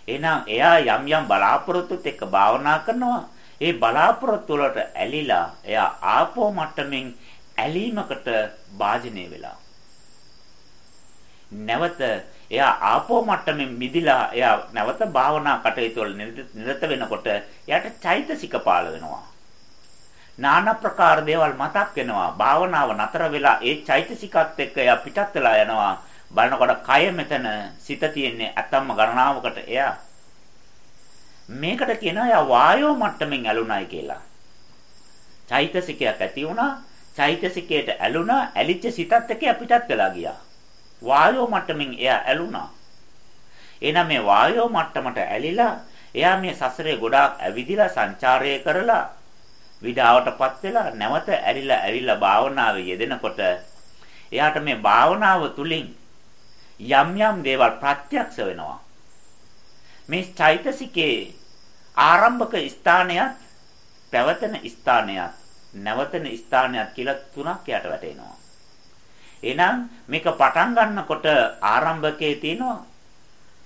එහෙනම් එයා යම් යම් බලාපොරොත්තුත් එක්ක භාවනා කරනවා. ඒ බලාපොරොත්තු වලට ඇලිලා එයා ආපෝ මට්ටමින් ඇලීමකට භාජනය වෙලා. නැවත එයා ආපෝ මට්ටමින් මිදිලා එයා නැවත භාවනා කටයුතු වල නිරත වෙනකොට එයාට චෛතසික පාළ වෙනවා. নানা ප්‍රකාර දේවල් මතක් වෙනවා. භාවනාව නතර වෙලා ඒ චෛතසිකත් එක්ක එයා පිටත් වෙලා යනවා. බලනකොට කය මෙතන සිත තියෙන්නේ අතම්ම ගණනාවකට එයා මේකට කියනවා යා වායෝ මට්ටමින් ඇලුනායි කියලා. චෛතසිකයක් ඇති වුණා චෛතසිකයට ඇලුනා ඇලිච්ච සිතත් එක්ක අපිටත් වෙලා ගියා. වායෝ මට්ටමින් එයා ඇලුනා. එහෙනම් මේ වායෝ මට්ටමට ඇලිලා එයා මේ සසරේ ගොඩාක් ඇවිදිලා සංචාරය කරලා විඩාවටපත් වෙලා නැවත ඇරිලා ඇවිල්ලා භාවනාවේ යෙදෙනකොට එයාට මේ භාවනාව තුලින් යම් යම් දේවල් ප්‍රත්‍යක්ෂ වෙනවා. මේ චෛතසිකේ ආරම්භක ස්ථානයත් පැවතෙන ස්ථානයත් නැවතෙන ස්ථානයත් කියලා තුනක් යට වැටෙනවා. එහෙනම් මේක පටන් ගන්නකොට ආරම්භකයේ තියෙනවා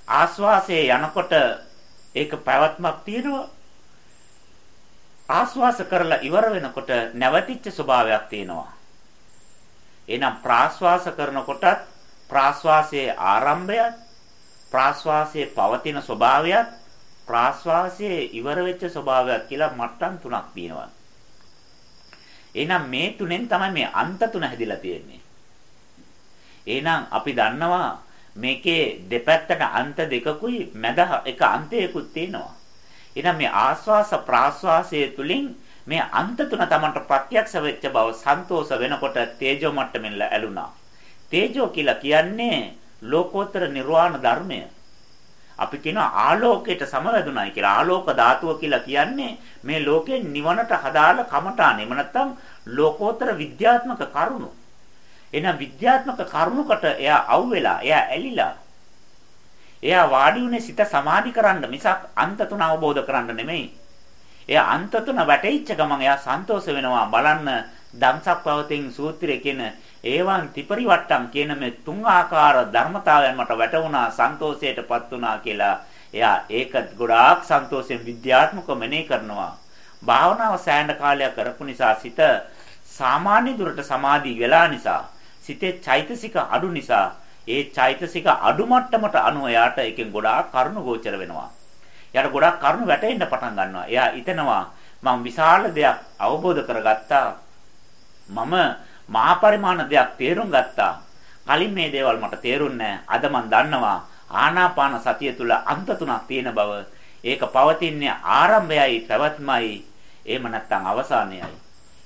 ආස්වාසයේ යනකොට ඒක පැවැත්මක් තියෙනවා ආස්වාස කරලා ඉවර වෙනකොට නැවතිච්ච ස්වභාවයක් තියෙනවා එහෙනම් ප්‍රාස්වාස කරනකොටත් ප්‍රාස්වාසයේ ආරම්භයත් ප්‍රාස්වාසයේ පවතින ස්වභාවයත් ප්‍රාස්වාසයේ ඉවර වෙච්ච ස්වභාවයක් කියලා මට්ටම් තුනක් තියෙනවා. එහෙනම් මේ තුනෙන් තමයි මේ අන්ත තුන හැදිලා තියෙන්නේ. එහෙනම් අපි දන්නවා මේකේ දෙපැත්තට අන්ත දෙකකුයි මැද එක අන්තයකුත් තියෙනවා. එහෙනම් මේ ආස්වාස ප්‍රාස්වාසයේ තුලින් මේ අන්ත තුන තමන්ට ප්‍රත්‍යක්ෂ වෙච්ච බව සන්තෝෂ වෙනකොට තේජෝ මට්ටමින් ඇලුනා. තේජෝ කියලා කියන්නේ ලෝකෝත්තර නිර්වාණ ධර්මය. අපි කියනවා ආලෝකයට සමවැදුනායි කියලා. ආලෝක ධාතුව කියලා කියන්නේ මේ ලෝකේ නිවනට හදාළ කමඨාන. එහෙම නැත්නම් ලෝකෝත්තර විද්‍යාත්මක කරුණු. එහෙනම් විද්‍යාත්මක කරුණුකට එයා අවුවෙලා, එයා ඇලිලා. එයා වාඩි උනේ සිත සමාධි කරන්න මිසක් අන්ත තුන අවබෝධ කරන්න නෙමෙයි. එයා අන්ත තුන වැටෙච්ච ගමන් එයා සන්තෝෂ වෙනවා. බලන්න ධම්සක් පවතින් සූත්‍රයේ කියන ඒවන් ත්‍රිපරිවට්ටම් කියන මේ තුන් ආකාර ධර්මතාවයන් මට වැටුණා සන්තෝෂයටපත් වුණා කියලා එයා ඒක ගොඩාක් සන්තෝෂයෙන් විද්‍යාත්මකව මෙනෙහි කරනවා භාවනාව සෑහෙන කාලයක් කරපු නිසා සිත සාමාන්‍ය දුරට සමාධි වෙලා නිසා සිතේ චෛතසික අඩු නිසා ඒ චෛතසික අඩු මට්ටමට අනුව එයාට එකෙන් ගොඩාක් කරුණු ගෝචර වෙනවා. එයාට ගොඩාක් කරුණු වැටෙන්න පටන් ගන්නවා. එයා හිතනවා මම විශාල දෙයක් අවබෝධ කරගත්තා. මම මහා පරිමාණ දෙයක් තේරුම් ගත්තා. කලින් මේ දේවල් මට තේරුන්නේ අද මම දන්නවා ආනාපාන සතිය තුල අන්ත තුනක් තියෙන බව. ඒක පවතින්නේ ආරම්භයයි පැවැත්මයි. එහෙම නැත්නම් අවසානයයි.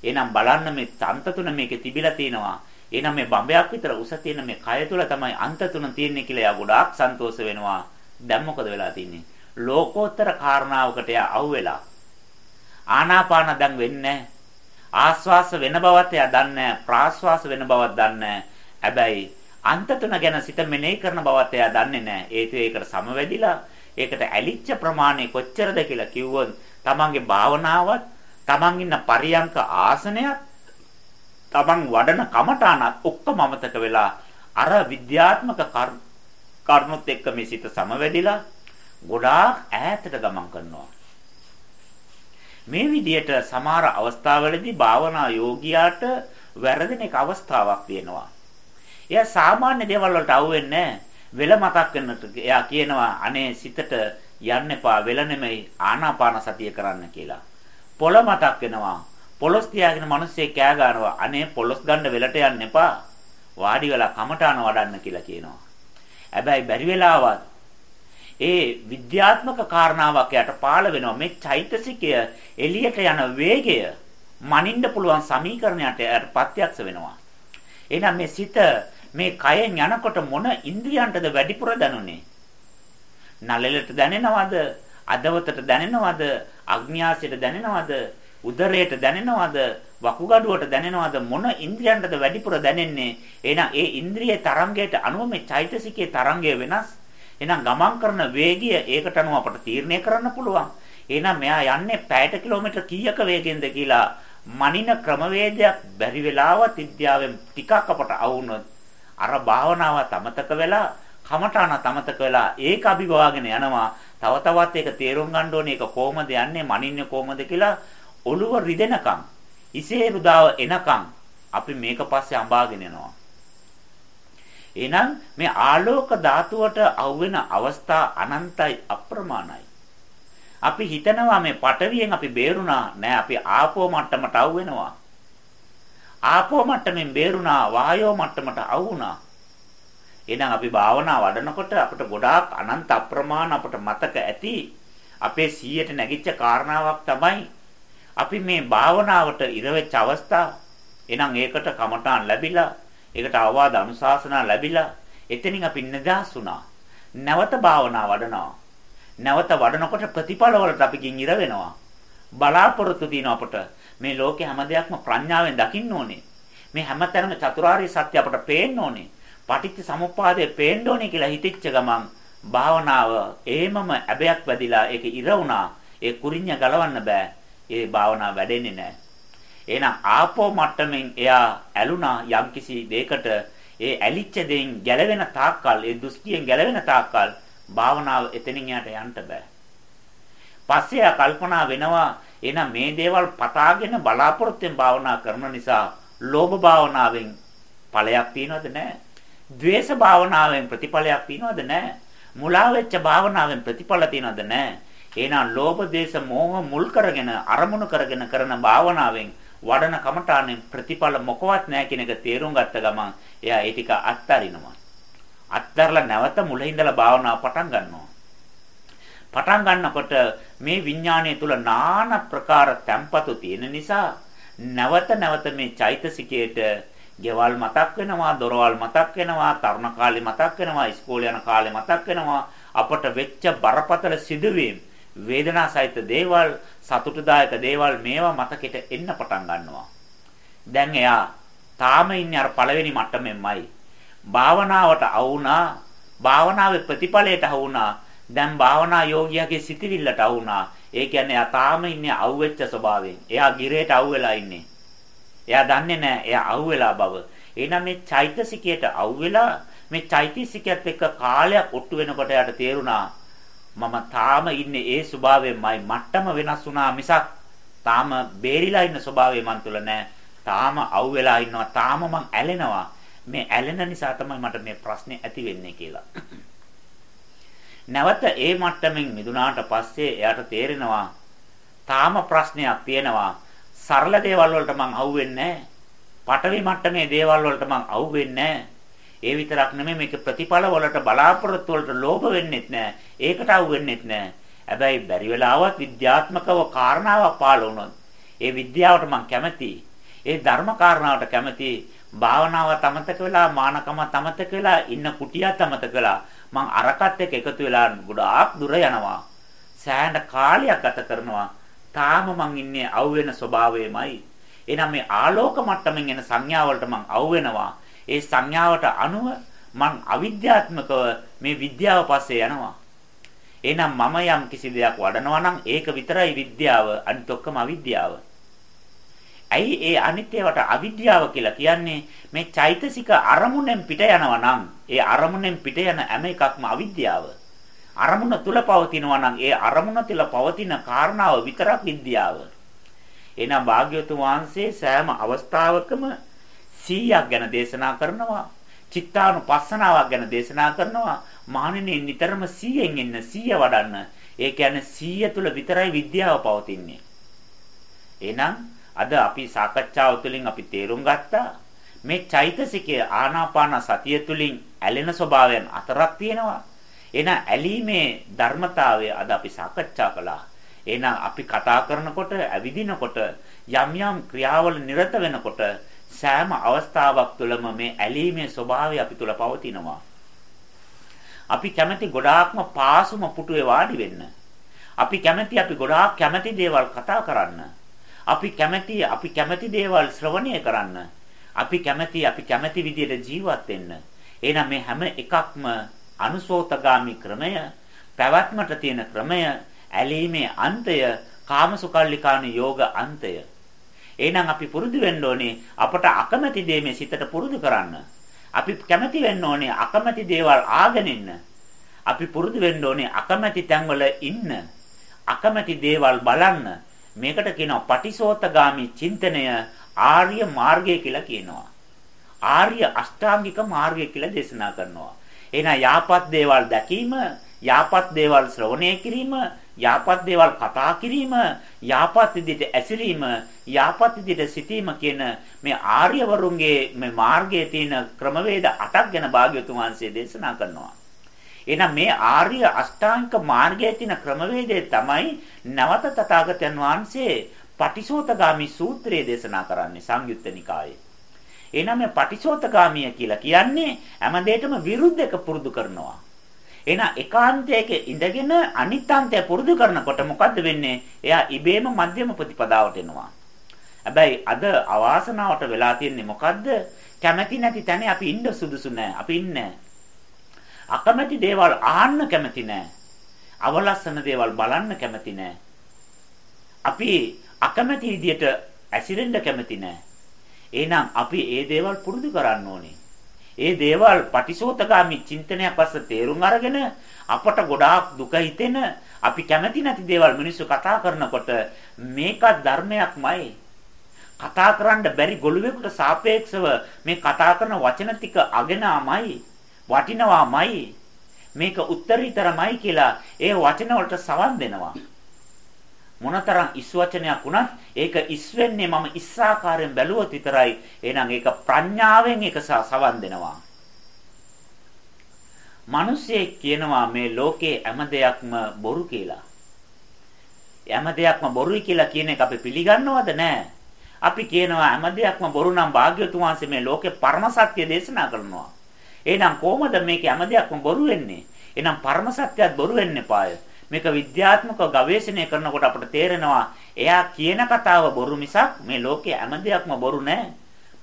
එහෙනම් බලන්න මේ අන්ත තුන මේකේ තිබිලා තියෙනවා. එහෙනම් මේ බඹයක් විතර උස තියෙන මේ කය තුල තමයි අන්ත තුන තියෙන්නේ කියලා එයා ගොඩාක් සන්තෝෂ වෙනවා. දැන් මොකද වෙලා තින්නේ? ලෝකෝත්තර කාරණාවකට එයා අහුවෙලා. ආනාපාන දැන් වෙන්නේ ආස්වාස වෙන බවත් එයා දන්නේ ප්‍රාස්වාස වෙන බවත් දන්නේ හැබැයි අන්ත තුන ගැන සිත මෙනෙහි කරන බවත් එයා දන්නේ නැහැ. ඒත් ඒකට සමවැදිලා ඒකට ඇලිච්ච ප්‍රමාණය කොච්චරද කියලා කිව්වොත් තමන්ගේ භාවනාවත් තමන් ඉන්න පරියංක ආසනයත් තමන් වඩන කමඨානත් ඔක්කොම අමතක වෙලා අර විද්‍යාත්මක කරුණුත් එක්ක මේ සිත සමවැදිලා ගොඩාක් ඈතට ගමන් කරනවා. මේ විදිහට සමහර අවස්ථාවලදී භාවනා යෝගියාට වැරදෙන එක අවස්ථාවක් තියෙනවා. එයා සාමාන්‍ය දේවල් වලට අහු වෙන්නේ වෙල මතක් වෙනට එයා කියනවා අනේ සිතට යන්න එපා වෙල නෙමෙයි ආනාපාන සතිය කරන්න කියලා. පොළ මතක් වෙනවා. පොළොස් තියාගෙන මිනිස්සේ කෑ ගන්නවා. අනේ පොළොස් ගන්න වෙලට යන්න එපා. වාඩි වෙලා කමඨාන වඩන්න කියලා කියනවා. හැබැයි බැරි වෙලාවත් ඒ විද්‍යාත්මක කාරණාවක් යට පාළ වෙනවා මේ චෛතසිකය එළියට යන වේගය මනින්න පුළුවන් සමීකරණයට ප්‍රත්‍යක්ෂ වෙනවා එහෙනම් මේ සිත මේ කයෙන් යනකොට මොන ඉන්ද්‍රියන්ටද වැඩිපුර දැනුනේ නළලට දැනෙනවද අදවතට දැනෙනවද අග්න්‍යාසයට දැනෙනවද උදරයට දැනෙනවද? වකුගඩුවට දැනෙනවද? මොන ඉන්ද්‍රියන්ටද වැඩිපුර දැනෙන්නේ? එහෙනම් ඒ ඉන්ද්‍රිය තරංගයට අනුව මේ චෛතසිකයේ තරංගය වෙනස්. එහෙනම් ගමන් කරන වේගය ඒකට අනුව අපට තීරණය කරන්න පුළුවන්. එහෙනම් මෙයා යන්නේ පැයට කිලෝමීටර් කීයක වේගෙන්ද කියලා මනින ක්‍රමවේදයක් බැරි වෙලාවත් විද්‍යාවෙන් ටිකක් අපට අවුනොත් අර භාවනාව තමතක වෙලා කමඨාන තමතක වෙලා ඒක අභිභවාගෙන යනවා. තව තවත් ඒක තේරුම් ගන්න ඕනේ. ඒක කොහොමද යන්නේ? මනින්නේ කොහොමද කියලා ඔළුව රිදෙනකම් ඉසේ රුදාව එනකම් අපි මේක පස්සේ අඹාගෙන යනවා. එහෙනම් මේ ආලෝක ධාතුවට අහුවෙන අවස්ථා අනන්තයි අප්‍රමාණයි. අපි හිතනවා මේ පටවියෙන් අපි බේරුණා නෑ අපි ආපෝ මට්ටමට අහුවෙනවා. ආපෝ මට්ටමින් බේරුණා වායෝ මට්ටමට අහුණා. එහෙනම් අපි භාවනා වඩනකොට අපිට ගොඩාක් අනන්ත අප්‍රමාණ අපට මතක ඇති අපේ 100ට නැගිච්ච කාරණාවක් තමයි අපි මේ භාවනාවට ඉරවෙච්ච අවස්ථා. එහෙනම් ඒකට කමඨාන් ලැබිලා ඒකට අවවාද අනුශාසනා ලැබිලා එතනින් අපි නිදහස් වුණා. නැවත භාවනා වඩනවා. නැවත වඩනකොට ප්‍රතිඵල වලට අපි ගින් ඉර වෙනවා. බලාපොරොත්තු දින අපට මේ ලෝකේ හැම දෙයක්ම ප්‍රඥාවෙන් දකින්න ඕනේ. මේ හැමතැනම චතුරාර්ය සත්‍ය අපට පේන්න ඕනේ. පටිච්ච සමුප්පාදය පේන්න ඕනේ කියලා හිතෙච්ච ගමන් භාවනාව ඒමම ඇබයක් වැදිලා ඒක ඉර වුණා. ඒ කුරින්‍ය ගලවන්න බෑ. ඒ භාවනාව වැඩෙන්නේ නැහැ. එහෙනම් ආපෝ මට්ටමින් එයා ඇලුනා යම්කිසි දෙයකට ඒ ඇලිච්ච දෙයින් ගැලවෙන තාක්කල් ඒ දුස්තියෙන් ගැලවෙන තාක්කල් භාවනාව එතනින් යට යන්න බෑ. පස්සේ ආ කල්පනා වෙනවා එහෙනම් මේ දේවල් පතාගෙන බලාපොරොත්තුෙන් භාවනා කරන නිසා ලෝභ භාවනාවෙන් ඵලයක් තියනවද නැහැ? ද්වේෂ භාවනාවෙන් ප්‍රතිඵලයක් තියනවද නැහැ? මුලා වෙච්ච භාවනාවෙන් ප්‍රතිඵල තියනවද නැහැ? එහෙනම් ලෝභ දේශ මෝහ මුල් කරගෙන අරමුණු කරගෙන කරන භාවනාවෙන් වඩන කමඨාණයෙන් ප්‍රතිඵල මොකවත් නැහැ කියන එක තේරුම් ගත්ත ගමන් එයා ඒ ටික අත්හරිනවා. අත්හැරලා නැවත මුල ඉඳලා භාවනාව පටන් ගන්නවා. පටන් ගන්නකොට මේ විඥානය තුල নানা ප්‍රකාර තැම්පතු තියෙන නිසා නැවත නැවත මේ චෛතසිකයට ගෙවල් මතක් වෙනවා, දොරවල් මතක් වෙනවා, තරුණ කාලේ මතක් වෙනවා, ඉස්කෝලේ යන කාලේ මතක් වෙනවා. අපට වෙච්ච බරපතල සිදුවීම්, වේදනා සහිත දේවල්, සතුටුදායක දේවල් මේවා මතකෙට එන්න පටන් ගන්නවා. දැන් එයා තාම ඉන්නේ අර පළවෙනි මට්ටමෙමයි. භාවනාවට අවුනා, භාවනාවේ ප්‍රතිඵලයට අවුනා. දැන් භාවනා යෝගියාගේ සිටිවිල්ලට අවුනා. ඒ කියන්නේ එයා තාම ඉන්නේ අවුෙච්ච ස්වභාවයෙන්. එයා ගිරේට අවුලා ඉන්නේ. එයා දන්නේ නැහැ එයා අවුලා බව. එහෙනම් මේ චෛතසිකයට අවුලා මේ චෛතසිකයත් එක්ක කාලයක් ඔට්ටු වෙනකොට එයාට තේරුණා මම තාම ඉන්නේ ඒ ස්වභාවයෙන්මයි මට්ටම වෙනස් වුණා මිසක් තාම බේරිලා ඉන්න ස්වභාවය මන් තුල නැහැ. තාම අවුලා ඉන්නවා. තාම මං ඇලෙනවා. මේ ඇලෙන නිසා තමයි මට මේ ප්‍රශ්නේ ඇති වෙන්නේ කියලා. නැවත ඒ මට්ටමින් මිදුනාට පස්සේ එයාට තේරෙනවා තාම ප්‍රශ්නයක් තියෙනවා. සරල දේවල් වලට මං අහුවෙන්නේ නැහැ. පටවි මට්ටමේ දේවල් වලට මං අහුවෙන්නේ නැහැ. ඒ විතරක් නෙමෙයි මේක ප්‍රතිඵල වලට බලාපොරොත්තු වලට ලෝභ වෙන්නෙත් නැහැ. ඒකට අහුවෙන්නෙත් නැහැ. හැබැයි බැරි වෙලාවත් විද්‍යාත්මකව කාරණාවක් පාළ වුණොත් ඒ විද්‍යාවට මං කැමතියි. ඒ ධර්ම කාරණාවට කැමතියි. භාවනාව තමතක වෙලා මානකම තමතක වෙලා ඉන්න කුටියත් තමතක වෙලා මං අරකට එක්ක එකතු වෙලා ගොඩාක් දුර යනවා. සෑහෙන කාලයක් ගත කරනවා. තාම මං ඉන්නේ අවු වෙන ස්වභාවයමයි. එහෙනම් මේ ආලෝක මට්ටමින් එන සංඥාවලට මං අවු වෙනවා. ඒ සංඥාවට අනුව මං අවිද්‍යාත්මකව මේ විද්‍යාව පස්සේ යනවා. එහෙනම් මම යම් කිසි දෙයක් වඩනවා නම් ඒක විතරයි විද්‍යාව අනිත් ඔක්කොම අවිද්‍යාව. ඇයි ඒ අනිත්‍යවට අවිද්‍යාව කියලා කියන්නේ මේ චෛතසික අරමුණෙන් පිට යනවා නම් ඒ අරමුණෙන් පිට යන හැම එකක්ම අවිද්‍යාව. අරමුණ තුල පවතිනවා නම් ඒ අරමුණ තුල පවතින කාරණාව විතරක් විද්‍යාව. එහෙනම් භාග්‍යවතුන් වහන්සේ සෑම අවස්ථාවකම 100ක් ගැන දේශනා කරනවා. චිත්තානුපස්සනාවක් ගැන දේශනා කරනවා. මහණෙනි නිතරම 100ෙන් ඉන්න 100 වඩන්න. ඒ කියන්නේ 100 තුල විතරයි විද්‍යාව පවතින්නේ. එහෙනම් අද අපි සාකච්ඡාව තුළින් අපි තේරුම් ගත්තා මේ චෛතසිකයේ ආනාපාන සතිය තුළින් ඇලෙන ස්වභාවයන් අතරක් තියෙනවා. එහෙනම් ඇලීමේ ධර්මතාවය අද අපි සාකච්ඡා කළා. එහෙනම් අපි කතා කරනකොට, ඇවිදිනකොට, යම් යම් ක්‍රියාවල නිරත වෙනකොට සෑම අවස්ථාවක් තුළම මේ ඇලීමේ ස්වභාවය අපි තුල පවතිනවා. අපි කැමති ගොඩාක්ම පාසුම පුටුවේ වාඩි වෙන්න. අපි කැමති අපි ගොඩාක් කැමති දේවල් කතා කරන්න. අපි කැමැති අපි කැමැති දේවල් ශ්‍රවණය කරන්න. අපි කැමැති අපි කැමැති විදිහට ජීවත් වෙන්න. එහෙනම් මේ හැම එකක්ම අනුසෝතගාමි ක්‍රමය, පැවැත්මට තියෙන ක්‍රමය, ඇලීමේ අන්තය, කාමසුකල්ලිකාන යෝග අන්තය. එහෙනම් අපි පුරුදු වෙන්න ඕනේ අපට අකමැති දේ මේ සිතට පුරුදු කරන්න. අපි කැමැති වෙන්න ඕනේ අකමැති දේවල් ආගෙන ඉන්න. අපි පුරුදු වෙන්න ඕනේ අකමැති තැන්වල ඉන්න. අකමැති දේවල් බලන්න. මේකට කියනවා පටිසෝතගාමි චින්තනය ආර්ය මාර්ගය කියලා කියනවා. ආර්ය අෂ්ටාංගික මාර්ගය කියලා දේශනා කරනවා. එහෙනම් යාපත් දේවල් දැකීම, යාපත් දේවල් ශ්‍රවණය කිරීම, යාපත් දේවල් කතා කිරීම, යාපත් විදිහට ඇසිරීම, යාපත් විදිහට සිටීම කියන මේ ආර්යවරුන්ගේ මේ මාර්ගයේ තියෙන ක්‍රමවේද අටක් ගැන භාග්‍යවතුන් වහන්සේ දේශනා කරනවා. එහෙනම් මේ ආර්ය අෂ්ටාංගික මාර්ගයේ තියෙන ක්‍රමවේදය තමයි නවත තථාගතයන් වහන්සේ පටිසෝතගාමි සූත්‍රයේ දේශනා කරන්නේ සංයුත්ත නිකායේ. එහෙනම් මේ පටිසෝතගාමිය කියලා කියන්නේ හැම දෙයකම විරුද්ධක පුරුදු කරනවා. එහෙනම් ඒකාන්තයක ඉඳගෙන අනිත්‍යන්තය පුරුදු කරනකොට මොකද්ද වෙන්නේ? එයා ඉබේම මධ්‍යම ප්‍රතිපදාවට එනවා. හැබැයි අද අවාසනාවට වෙලා තියෙන්නේ මොකද්ද? කැමැති නැති තැන අපි ඉන්න සුදුසු නැහැ. අපි ඉන්නේ අකමැති දේවල් ආන්න කැමති නැහැ. අවලස්සන දේවල් බලන්න කැමති නැහැ. අපි අකමැති විදියට ඇසිරෙන්න කැමති නැහැ. එහෙනම් අපි ඒ දේවල් පුරුදු කරන්න ඕනේ. ඒ දේවල් පටිසෝතගාමි චින්තනයක් පස්ස තේරුම් අරගෙන අපට ගොඩාක් දුක හිතෙන අපි කැමති නැති දේවල් මිනිස්සු කතා කරනකොට මේකත් ධර්මයක්මයි. කතා කරන්න බැරි ගොළුවෙකුට සාපේක්ෂව මේ කතා කරන වචන ටික අගෙනාමයි වටිනවාමයි මේක උත්තරීතරමයි කියලා ඒ වචන වලට සවන් දෙනවා. මොනතරම් ඉස් වචනයක් වුණත් ඒක ඉස් වෙන්නේ මම ඉස්සාකාරයෙන් බැලුවොත් විතරයි. එහෙනම් ඒක ප්‍රඥාවෙන් ඒක සවන් දෙනවා. මිනිස්සෙක් කියනවා මේ ලෝකේ හැම දෙයක්ම බොරු කියලා. හැම දෙයක්ම බොරුයි කියලා කියන එක අපි පිළිගන්නවද නැහැ. අපි කියනවා හැම දෙයක්ම බොරු නම් භාග්‍යතුන් වහන්සේ මේ ලෝකේ පරම සත්‍ය දේශනා කරනවා. එහෙනම් කොහොමද මේක හැම දෙයක්ම බොරු වෙන්නේ? එහෙනම් පරම සත්‍යයත් බොරු වෙන්න එපාය. මේක විද්‍යාත්මකව ගවේෂණය කරනකොට අපට තේරෙනවා එයා කියන කතාව බොරු මිසක් මේ ලෝකයේ හැම දෙයක්ම බොරු නෑ.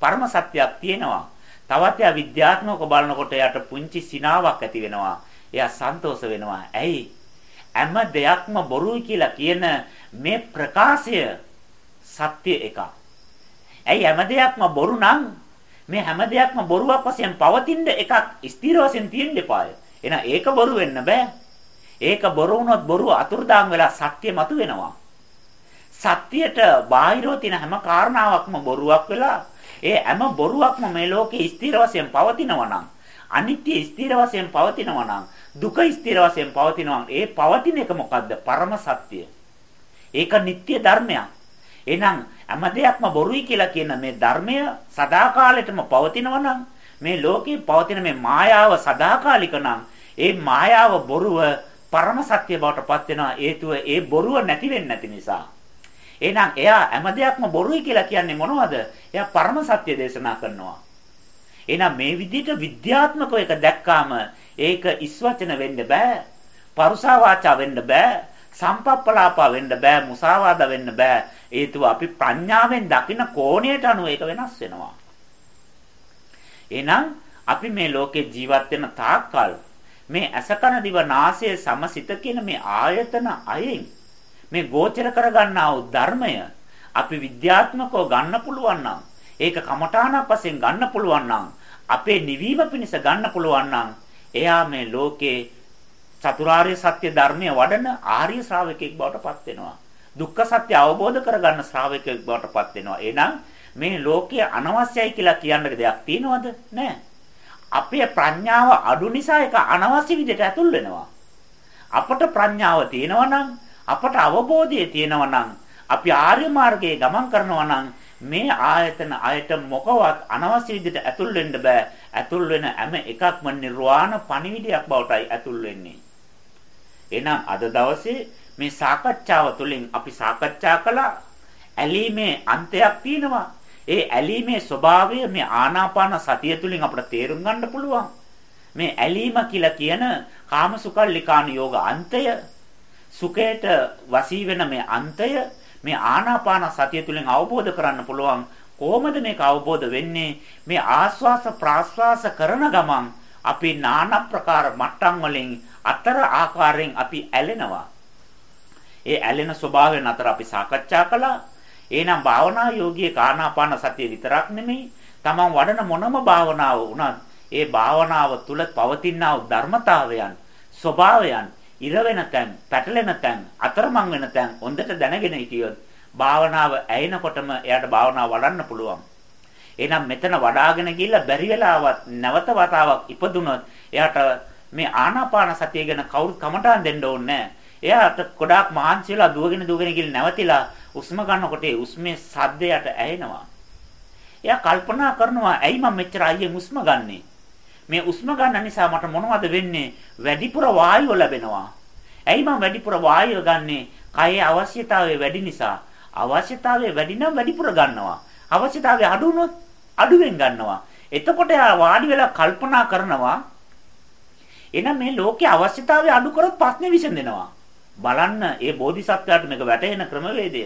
පරම සත්‍යයක් තියෙනවා. තවත් එයා විද්‍යාත්මකව බලනකොට එයාට පුංචි සිනාවක් ඇති වෙනවා. එයා සන්තෝෂ වෙනවා. ඇයි? හැම දෙයක්ම බොරුයි කියලා කියන මේ ප්‍රකාශය සත්‍ය එකක්. ඇයි හැම දෙයක්ම බොරු නම් මේ හැම දෙයක්ම බොරුවක් වශයෙන් පවතින එකක් ස්ථිර වශයෙන් තියෙන්න එපාය. එහෙනම් ඒක බොරු වෙන්න බෑ. ඒක බොරු වුණොත් බොරුව අතුරුදාන් වෙලා සත්‍ය මතුවෙනවා. සත්‍යයට බාහිරව තියෙන හැම කාරණාවක්ම බොරුවක් වෙලා ඒ හැම බොරුවක්ම මේ ලෝකේ ස්ථිර වශයෙන් පවතිනවා නම් අනිත්‍ය ස්ථිර වශයෙන් පවතිනවා නම් දුක ස්ථිර වශයෙන් පවතිනවා ඒ පවතින එක මොකද්ද? පරම සත්‍ය. ඒක නিত্য ධර්මයක්. එහෙනම් හැම දෙයක්ම බොරුයි කියලා කියන මේ ධර්මය සදාකාලෙටම පවතිනවා නම් මේ ලෝකේ පවතින මේ මායාව සදාකාලික නම් ඒ මායාව බොරුව පරම සත්‍ය බවට පත් වෙනවා හේතුව ඒ බොරුව නැති වෙන්නේ නැති නිසා. එහෙනම් එයා හැම දෙයක්ම බොරුයි කියලා කියන්නේ මොනවද? එයා පරම සත්‍ය දේශනා කරනවා. එහෙනම් මේ විදිහට විද්‍යාත්මකව එක දැක්කාම ඒක ඉස්වචන වෙන්න බෑ. පරුසා වාචා වෙන්න බෑ. සම්පප්පලාපා වෙන්න බෑ. මුසාවාද වෙන්න බෑ. හේතුව අපි ප්‍රඥාවෙන් දකින කෝණයට අනුව ඒක වෙනස් වෙනවා. එහෙනම් අපි මේ ලෝකේ ජීවත් වෙන තාක්කල් මේ අසකන දිව නාසය සමසිත කියන මේ ආයතන අයෙන් මේ ගෝචර කරගන්නා වූ ධර්මය අපි විද්‍යාත්මකව ගන්න පුළුවන් නම් ඒක කමඨාණක් වශයෙන් ගන්න පුළුවන් නම් අපේ නිවීම පිණිස ගන්න පුළුවන් නම් එයා මේ ලෝකේ චතුරාර්ය සත්‍ය ධර්මය වඩන ආර්ය ශ්‍රාවකෙක් බවට පත් වෙනවා. දුක්ඛ සත්‍ය අවබෝධ කරගන්න ශ්‍රාවකෙක් බවට පත් වෙනවා. එහෙනම් මේ ලෝකයේ අනවශ්‍යයි කියලා කියන්න දෙයක් තියෙනවද? නැහැ. අපේ ප්‍රඥාව අඩු නිසා ඒක අනවශ්‍ය විදිහට ඇතුල් වෙනවා. අපට ප්‍රඥාව තියෙනවා නම් අපට අවබෝධය තියෙනවා නම් අපි ආර්ය මාර්ගයේ ගමන් කරනවා නම් මේ ආයතන අයට මොකවත් අනවශ්‍ය විදිහට ඇතුල් වෙන්න බෑ. ඇතුල් වෙන හැම එකක්ම නිර්වාණ පණිවිඩයක් බවටයි ඇතුල් වෙන්නේ. එහෙනම් අද දවසේ මේ සාකච්ඡාව තුළින් අපි සාකච්ඡා කළා ඇලීමේ අන්තයක් තියෙනවා. ඒ ඇලීමේ ස්වභාවය මේ ආනාපාන සතිය තුළින් අපිට තේරුම් ගන්න පුළුවන්. මේ ඇලීම කියලා කියන කාමසුකල්ලිකාන යෝග අන්තය සුඛයට වසී වෙන මේ අන්තය මේ ආනාපාන සතිය තුළින් අවබෝධ කරන්න පුළුවන්. කොහොමද මේක අවබෝධ වෙන්නේ? මේ ආස්වාස ප්‍රාස්වාස කරන ගමන් අපි নানা ප්‍රකාර මට්ටම් වලින් අතර ආකාරයෙන් අපි ඇලෙනවා. ඒ ඇලෙන ස්වභාවයෙන් අතර අපි සාකච්ඡා කළා. එහෙනම් භාවනා යෝගී කානාපාන සතිය විතරක් නෙමෙයි තමන් වඩන මොනම භාවනාව වුණත් ඒ භාවනාව තුල පවතිනා ධර්මතාවයන් ස්වභාවයන් ඉර වෙන තැන් පැටලෙන තැන් අතරමං වෙන තැන් හොඳට දැනගෙන හිටියොත් භාවනාව ඇයෙනකොටම එයාට භාවනාව වඩන්න පුළුවන්. එහෙනම් මෙතන වඩාගෙන ගිහිල්ලා බැරි වෙලාවත් නැවත වතාවක් ඉපදුනොත් එයාට මේ ආනාපාන සතිය ගැන කවුරුත් කමටහන් දෙන්න ඕනේ එයාට ගොඩාක් මහන්සි වෙලා දුවගෙන දුවගෙන ගිහින් නැවතිලා උස්ම ගන්නකොට ඒ උස්මේ සද්දයට ඇහෙනවා. එයා කල්පනා කරනවා ඇයි මම මෙච්චර අයියෙන් උස්ම ගන්නෙ? මේ උස්ම ගන්න නිසා මට මොනවද වෙන්නේ? වැඩිපුර වායුව ලැබෙනවා. ඇයි මම වැඩිපුර වායුව ගන්නෙ? කයේ අවශ්‍යතාවය වැඩි නිසා. අවශ්‍යතාවය වැඩි නම් වැඩිපුර ගන්නවා. අවශ්‍යතාවය අඩු වුණොත් අඩුවෙන් ගන්නවා. එතකොට එයා වාඩි වෙලා කල්පනා කරනවා එහෙනම් මේ ලෝකේ අවශ්‍යතාවය අඩු කරොත් ප්‍රශ්නේ විසඳෙනවා. බලන්න ඒ බෝධිසත්වයාට මේක වැටහෙන ක්‍රමවේදය.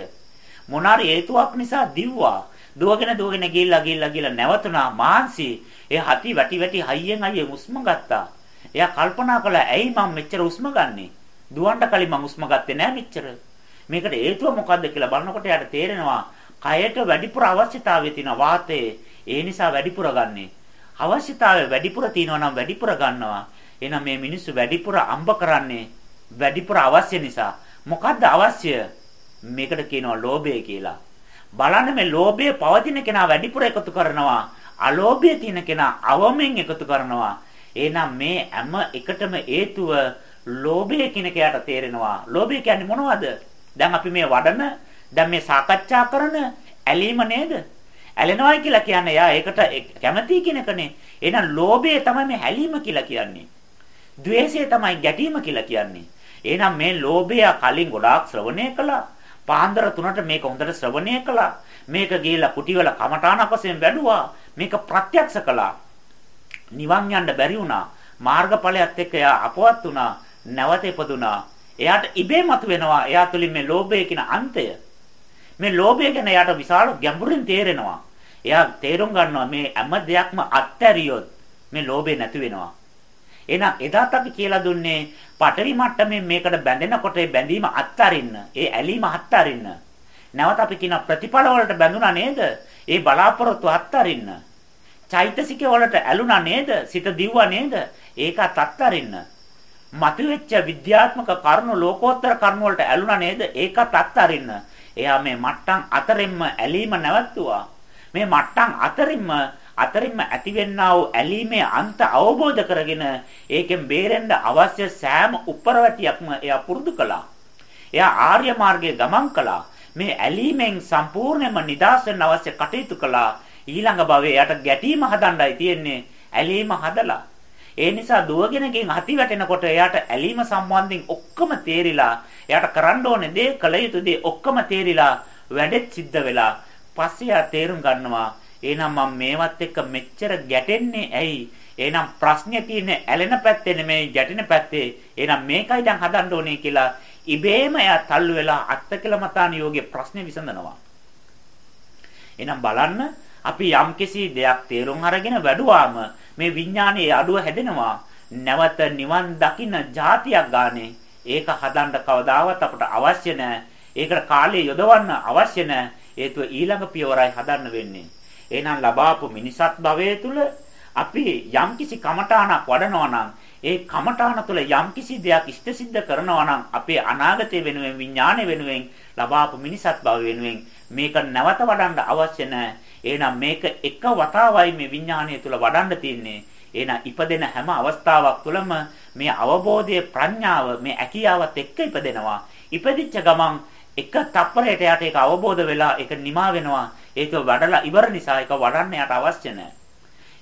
මොනාරි හේතුවක් නිසා දිව්වා. දුවගෙන දුවගෙන ගිහිල්ලා ගිහිල්ලා ගිහිල්ලා නැවතුණා මාන්සි. ඒ හති වැටි වැටි හයියෙන් හයියෙන් උස්ම ගත්තා. එයා කල්පනා කළා ඇයි මම මෙච්චර උස්ම ගන්නෙ? දුවන්න කලින් මම උස්ම ගත්තේ නෑ මෙච්චර. මේකට හේතුව මොකද්ද කියලා බලනකොට යාට තේරෙනවා කයට වැඩිපුර අවශ්‍යතාවය තියෙන වාතයේ ඒ නිසා වැඩිපුර ගන්නෙ. අවශ්‍යතාවය වැඩිපුර තියෙනවා නම් වැඩිපුර ගන්නවා. එහෙනම් මේ මිනිස්සු වැඩිපුර අම්බ කරන්නේ වැඩිපුර අවශ්‍ය නිසා. මොකද්ද අවශ්‍ය? මේකට කියනවා ලෝභය කියලා. බලන්න මේ ලෝභය පවතින කෙනා වැඩිපුර එකතු කරනවා. අලෝභය තියෙන කෙනා අවමෙන් එකතු කරනවා. එහෙනම් මේ හැම එකටම හේතුව ලෝභය කියන කයට තේරෙනවා. ලෝභය කියන්නේ මොනවද? දැන් අපි මේ වඩන දැන් මේ සාකච්ඡා කරන ඇලීම නේද? ඇලෙනවයි කියලා කියන්නේ යා ඒකට කැමති කෙනකනේ. එහෙනම් ලෝභය තමයි මේ ඇලීම කියලා කියන්නේ. ද්වේෂය තමයි ගැටීම කියලා කියන්නේ. එහෙනම් මේ ලෝභය කලින් ගොඩාක් ශ්‍රවණය කළා. පාන්දර 3ට මේක හොඳට ශ්‍රවණය කළා. මේක ගිහිලා කුටිවල කමඨාණක් වශයෙන් වැඩුවා. මේක ප්‍රත්‍යක්ෂ කළා. නිවන් යන්න බැරි වුණා. මාර්ගඵලයත් එක්ක එයා අපවත් වුණා. නැවත ඉපදුනා. එයාට ඉබේ මතුවෙනවා. එයා තුලින් මේ ලෝභය කියන අන්තය. මේ ලෝභය ගැන එයාට විශාල ගැඹුරින් තේරෙනවා. එයා තේරුම් ගන්නවා මේ හැම දෙයක්ම අත්හැරියොත් මේ ලෝභය නැති වෙනවා. එහෙනම් එදාත් අපි කියලා දුන්නේ පටවි මට්ටමින් මේකට බැඳෙනකොට ඒ බැඳීම අත්හරින්න. ඒ ඇලීම අත්හරින්න. නැවත අපි කියන ප්‍රතිඵල වලට බැඳුනා නේද? ඒ බලාපොරොත්තු අත්හරින්න. චෛතසික වලට ඇලුනා නේද? සිත දිව්වා නේද? ඒකත් අත්හරින්න. මතුවෙච්ච විද්‍යාත්මක කරුණු ලෝකෝත්තර කරුණු වලට ඇලුනා නේද? ඒකත් අත්හරින්න. එයා මේ මට්ටම් අතරින්ම ඇලීම නැවතුවා. මේ මට්ටම් අතරින්ම අතරින්ම ඇතිවෙනා වූ ඇලීමේ අන්ත අවබෝධ කරගෙන ඒකෙන් බේරෙන්න අවශ්‍ය සෑම උපරවැටියක්ම එයා පුරුදු කළා. එයා ආර්ය මාර්ගයේ ගමන් කළා. මේ ඇලීමෙන් සම්පූර්ණයෙන්ම නිදහස් වෙන්න අවශ්‍ය කටයුතු කළා. ඊළඟ භවයේ යට ගැටීම හදන්නයි තියෙන්නේ. ඇලීම හදලා. ඒ නිසා දුවගෙනකින් අති වැටෙනකොට එයාට ඇලීම සම්බන්ධයෙන් ඔක්කොම තේරිලා එයාට කරන්න ඕනේ දේ කළ යුතු දේ ඔක්කොම තේරිලා වැඩෙත් සිද්ධ වෙලා පස්සේ තේරුම් ගන්නවා එහෙනම් මම මේවත් එක්ක මෙච්චර ගැටෙන්නේ ඇයි? එහෙනම් ප්‍රශ්නේ තියෙන්නේ ඇලෙන පැත්තේ නෙමෙයි ගැටෙන පැත්තේ. එහෙනම් මේකයි දැන් හදන්න ඕනේ කියලා ඉබේම එයා තල්ලු වෙලා අත්තකලමතාන යෝගයේ ප්‍රශ්නේ විසඳනවා. එහෙනම් බලන්න අපි යම්කිසි දෙයක් තේරුම් අරගෙන වැඩුවාම මේ විඥානයේ අඩුව හැදෙනවා. නැවත නිවන් දකින්න જાතියක් ගානේ ඒක හදන්න කවදාවත් අපට අවශ්‍ය නැහැ. ඒකට කාලය යොදවන්න අවශ්‍ය නැහැ. හේතුව ඊළඟ පියවරයි හදන්න වෙන්නේ. එහෙනම් ලබාපු මිනිසත් භවයේ තුල අපි යම්කිසි කමඨාණක් වඩනවා නම් ඒ කමඨාණ තුළ යම්කිසි දෙයක් ඉෂ්ට සිද්ධ කරනවා නම් අපේ අනාගතය වෙනුවෙන් විඥාණය වෙනුවෙන් ලබාපු මිනිසත් භව වෙනුවෙන් මේක නැවත වඩන්න අවශ්‍ය නැහැ. එහෙනම් මේක එක වතාවයි මේ විඥාණය තුළ වඩන්න තියෙන්නේ. එහෙනම් ඉපදෙන හැම අවස්ථාවක් තුළම මේ අවබෝධයේ ප්‍රඥාව මේ ඇකියාවත් එක්ක ඉපදෙනවා. ඉපදිච්ච ගමන් එක තප්පරයට යට ඒක අවබෝධ වෙලා ඒක නිමා වෙනවා. ඒක වඩලා ඉවර නිසා ඒක වඩන්න යට අවශ්‍ය නැහැ.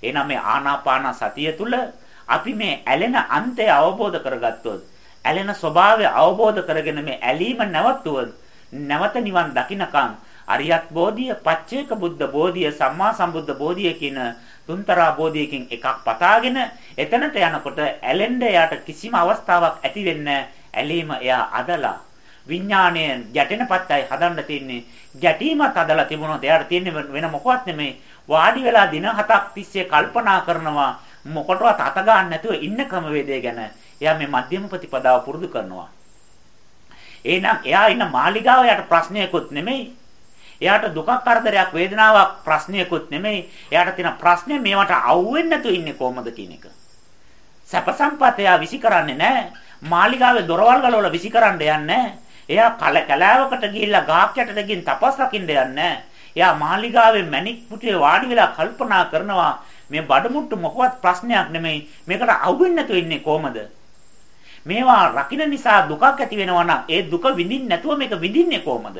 එහෙනම් මේ ආනාපාන සතිය තුල අපි මේ ඇලෙන අන්තය අවබෝධ කරගත්තොත් ඇලෙන ස්වභාවය අවබෝධ කරගෙන මේ ඇලීම නැවතුවොත් නැවත නිවන් දකින්නකම් අරියත් බෝධිය, පච්චේක බුද්ධ බෝධිය, සම්මා සම්බුද්ධ බෝධිය කියන තුන්තරා බෝධියකින් එකක් පතාගෙන එතනට යනකොට ඇලෙන්න යාට කිසිම අවස්ථාවක් ඇති වෙන්නේ ඇලීම එයා අදලා විඥාණය ගැටෙන පත්තයි හදන්න තියෙන්නේ ගැටීමත් හදලා තිබුණොත් එයාට තියෙන්නේ වෙන මොකවත් නෙමෙයි. වාඩි වෙලා දින හතක් තිස්සේ කල්පනා කරනවා මොකටවත් අත ගන්න නැතුව ඉන්න ක්‍රමවේදය ගැන. එයා මේ මධ්‍යම ප්‍රතිපදාව පුරුදු කරනවා. එහෙනම් එයා ඉන්න මාලිගාව යට ප්‍රශ්නයකුත් නෙමෙයි. එයාට දුකක් කරදරයක් වේදනාවක් ප්‍රශ්නයකුත් නෙමෙයි. එයාට තියෙන ප්‍රශ්නේ මේවට අවුෙන්නේ නැතුව ඉන්නේ කොහොමද කියන එක. සැප සම්පත එයා විසි කරන්නේ නැහැ. මාලිගාවේ දොරවල් වල විසි කරන්න යන්නේ නැහැ. එයා කල කැලෑවකට ගිහිල්ලා ගහක් යටට ගින් තපස් රකින්න යන්නේ. එයා මාලිගාවේ මැණික් පුටුවේ වාඩි වෙලා කල්පනා කරනවා මේ බඩමුට්ටු මොකවත් ප්‍රශ්නයක් නෙමෙයි. මේකට අහුවෙන්නේ නැතුව ඉන්නේ කොහමද? මේවා රකින්න නිසා දුකක් ඇති වෙනවා නම් ඒ දුක විඳින්න නැතුව මේක විඳින්නේ කොහමද?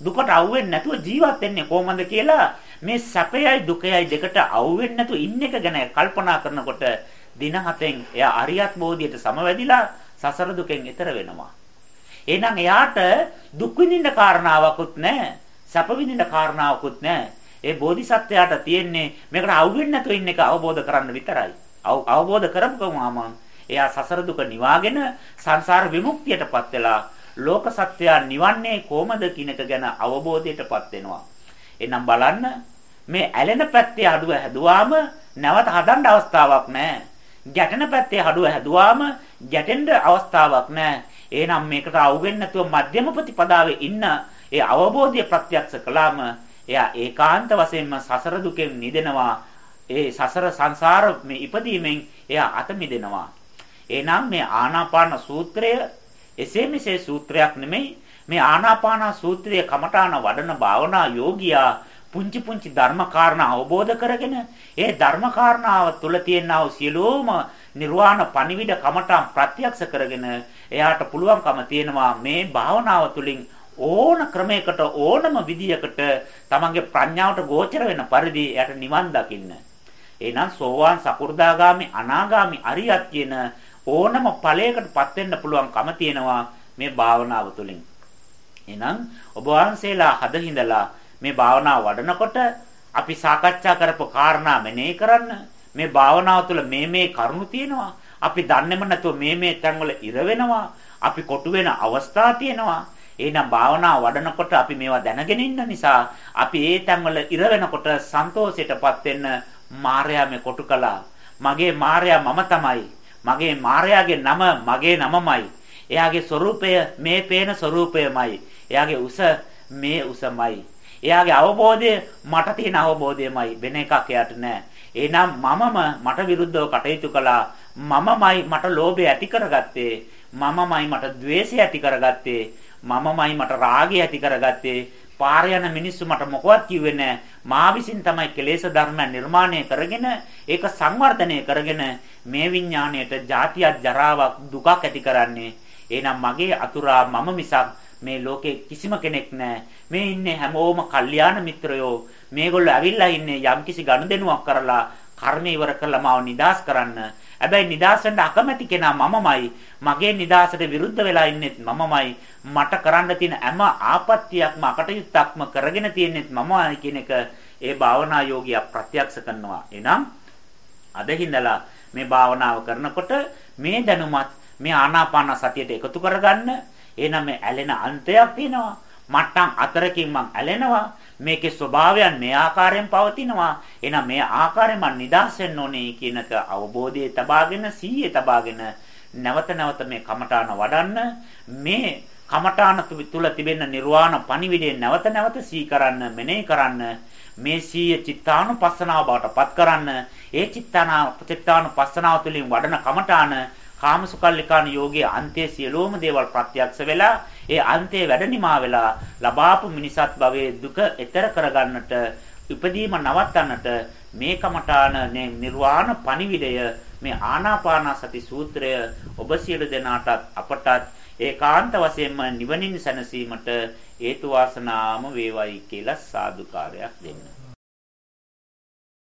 දුකට අහුවෙන්නේ නැතුව ජීවත් වෙන්නේ කොහමද කියලා මේ සැපයයි දුකයයි දෙකට අහුවෙන්නේ නැතුව ඉන්න එක ගැන කල්පනා කරනකොට දින හතෙන් එයා අරියත් බෝධියට සමවැදිලා සසර දුකෙන් එතර වෙනවා. එහෙනම් එයාට දුක් විඳින්න කාරණාවකුත් නැහැ. සැප විඳින්න කාරණාවකුත් නැහැ. ඒ බෝධිසත්වයාට තියෙන්නේ මේකට අවුෙන්නේ නැතුව ඉන්න එක අවබෝධ කරන්න විතරයි. අවබෝධ කරපුවම එයා සසර දුක නිවාගෙන සංසාර විමුක්තියටපත් වෙලා ලෝක සත්‍යය නිවන්නේ කොහමද කියන එක ගැන අවබෝධයටපත් වෙනවා. එහෙනම් බලන්න මේ ඇලෙන පැත්තේ අඩුව හැදුවාම නැවත හදන්න අවස්ථාවක් නැහැ. ගැටෙන පැත්තේ අඩුව හැදුවාම ගැටෙන්න අවස්ථාවක් නැහැ. එහෙනම් මේකට අවුෙන්නේ නැතුව මධ්‍යම ප්‍රතිපදාවේ ඉන්න ඒ අවබෝධය ප්‍රත්‍යක්ෂ කළාම එයා ඒකාන්ත වශයෙන්ම සසර දුකෙන් නිදෙනවා. ඒ සසර සංසාර මේ ඉපදීමෙන් එයා අත මිදෙනවා. එහෙනම් මේ ආනාපාන සූත්‍රය එසේ මෙසේ සූත්‍රයක් නෙමෙයි. මේ ආනාපාන සූත්‍රයේ කමඨාන වඩන භාවනා යෝගියා පුංචි පුංචි ධර්මකාරණා අවබෝධ කරගෙන ඒ ධර්මකාරණාව තුළ තියෙනා වූ සියලුම නිර්වාණ පණිවිඩ කමඨම් ප්‍රත්‍යක්ෂ කරගෙන එයාට පුළුවන්කම තියෙනවා මේ භාවනාව තුළින් ඕන ක්‍රමයකට ඕනම විදියකට තමන්ගේ ප්‍රඥාවට ගෝචර වෙන පරිදි එයාට නිවන් දකින්න. එහෙනම් සෝවාන් සකු르දාගාමි අනාගාමි අරියත් කියන ඕනම ඵලයකටපත් වෙන්න පුළුවන්කම තියෙනවා මේ භාවනාව තුළින්. එහෙනම් ඔබ වහන්සේලා හදින්දලා මේ භාවනාව වඩනකොට අපි සාකච්ඡා කරපු කාරණා මෙනෙහි කරන්න. මේ භාවනාව තුළ මේ මේ කරුණු තියෙනවා. අපි දන්නේම නැතුව මේ මේ තැන්වල ඉර වෙනවා. අපි කොටු වෙන අවස්ථා තියෙනවා. එහෙනම් භාවනාව වඩනකොට අපි මේවා දැනගෙන ඉන්න නිසා අපි ඒ තැන්වල ඉර වෙනකොට සන්තෝෂයටපත් වෙන්න මාර්යා මේ කොටු කළා. මගේ මාර්යා මම තමයි. මගේ මාර්යාගේ නම මගේ නමමයි. එයාගේ ස්වરૂපය මේ පේන ස්වરૂපයමයි. එයාගේ උස මේ උසමයි. එයාගේ අවබෝධය මට තියෙන අවබෝධයමයි වෙන එකක් එයාට නෑ. එහෙනම් මමම මට විරුද්ධව කටයුතු කළා. මමමයි මට ලෝභය ඇති කරගත්තේ. මමමයි මට द्वේෂය ඇති කරගත්තේ. මමමයි මට රාගය ඇති කරගත්තේ. පාර යන මිනිස්සු මට මොකවත් කිව්වේ නැහැ. මා විසින් තමයි කෙලෙස් ධර්ම නිර්මාණය කරගෙන ඒක සංවර්ධනය කරගෙන මේ විඥාණයට ජාතියක් ජරාවක් දුකක් ඇති කරන්නේ. එහෙනම් මගේ අතුරා මම මිසක් මේ ලෝකේ කිසිම කෙනෙක් නැහැ. මේ ඉන්නේ හැමෝම කල්යාණ මිත්‍රයෝ. මේගොල්ලෝ ඇවිල්ලා ඉන්නේ යම්කිසි ගනුදෙනුවක් කරලා කර්ම ඉවර කරලා මාව නිදාස් කරන්න. හැබැයි නිදාස් වෙන්න අකමැති කෙනා මමමයි. මගේ නිදාසට විරුද්ධ වෙලා ඉන්නෙත් මමමයි. මට කරන්න තියෙන හැම ආපත්‍යයක්ම අකටයුත්තක්ම කරගෙන තියෙන්නෙත් මමයි කියන එක ඒ භාවනා යෝගියා ප්‍රත්‍යක්ෂ කරනවා. එහෙනම් අද හිඳලා මේ භාවනාව කරනකොට මේ දැනුමත් මේ ආනාපාන සතියට එකතු කරගන්න එහෙනම් මේ ඇලෙන අන්තයක් තියෙනවා. මට්ටම් අතරකින් මං ඇලෙනවා. මේකේ ස්වභාවයන් මේ ආකාරයෙන් පවතිනවා. එහෙනම් මේ ආකාරයෙන් මං නිදාස් වෙන්න ඕනේ කියනක අවබෝධයේ තබාගෙන සීයේ තබාගෙන නැවත නැවත මේ කමඨාන වඩන්න මේ කමඨාන තුල තිබෙන නිර්වාණ පණිවිඩය නැවත නැවත සී කරන්න මෙනෙහි කරන්න මේ සීය චිත්තානුපස්සනාව බවට පත් කරන්න ඒ චිත්තාන චිත්තානුපස්සනාව තුළින් වඩන කමඨාන කාමසුකල්ලිකාන යෝගයේ අන්තයේ සියලුම දේවල් ප්‍රත්‍යක්ෂ වෙලා ඒ අන්තයේ වැඩ නිමා වෙලා ලබාපු මිනිසත් භවයේ දුක එතර කරගන්නට ඉපදීම නවත්තන්නට මේ කමඨාන නිර්වාණ පණිවිඩය මේ ආනාපාන සති සූත්‍රය ඔබ සියලු දෙනාටත් අපටත් ඒකාන්ත වශයෙන්ම නිවනින් සැනසීමට හේතු වාසනාම වේවයි කියලා සාදුකාරයක් දෙන්න.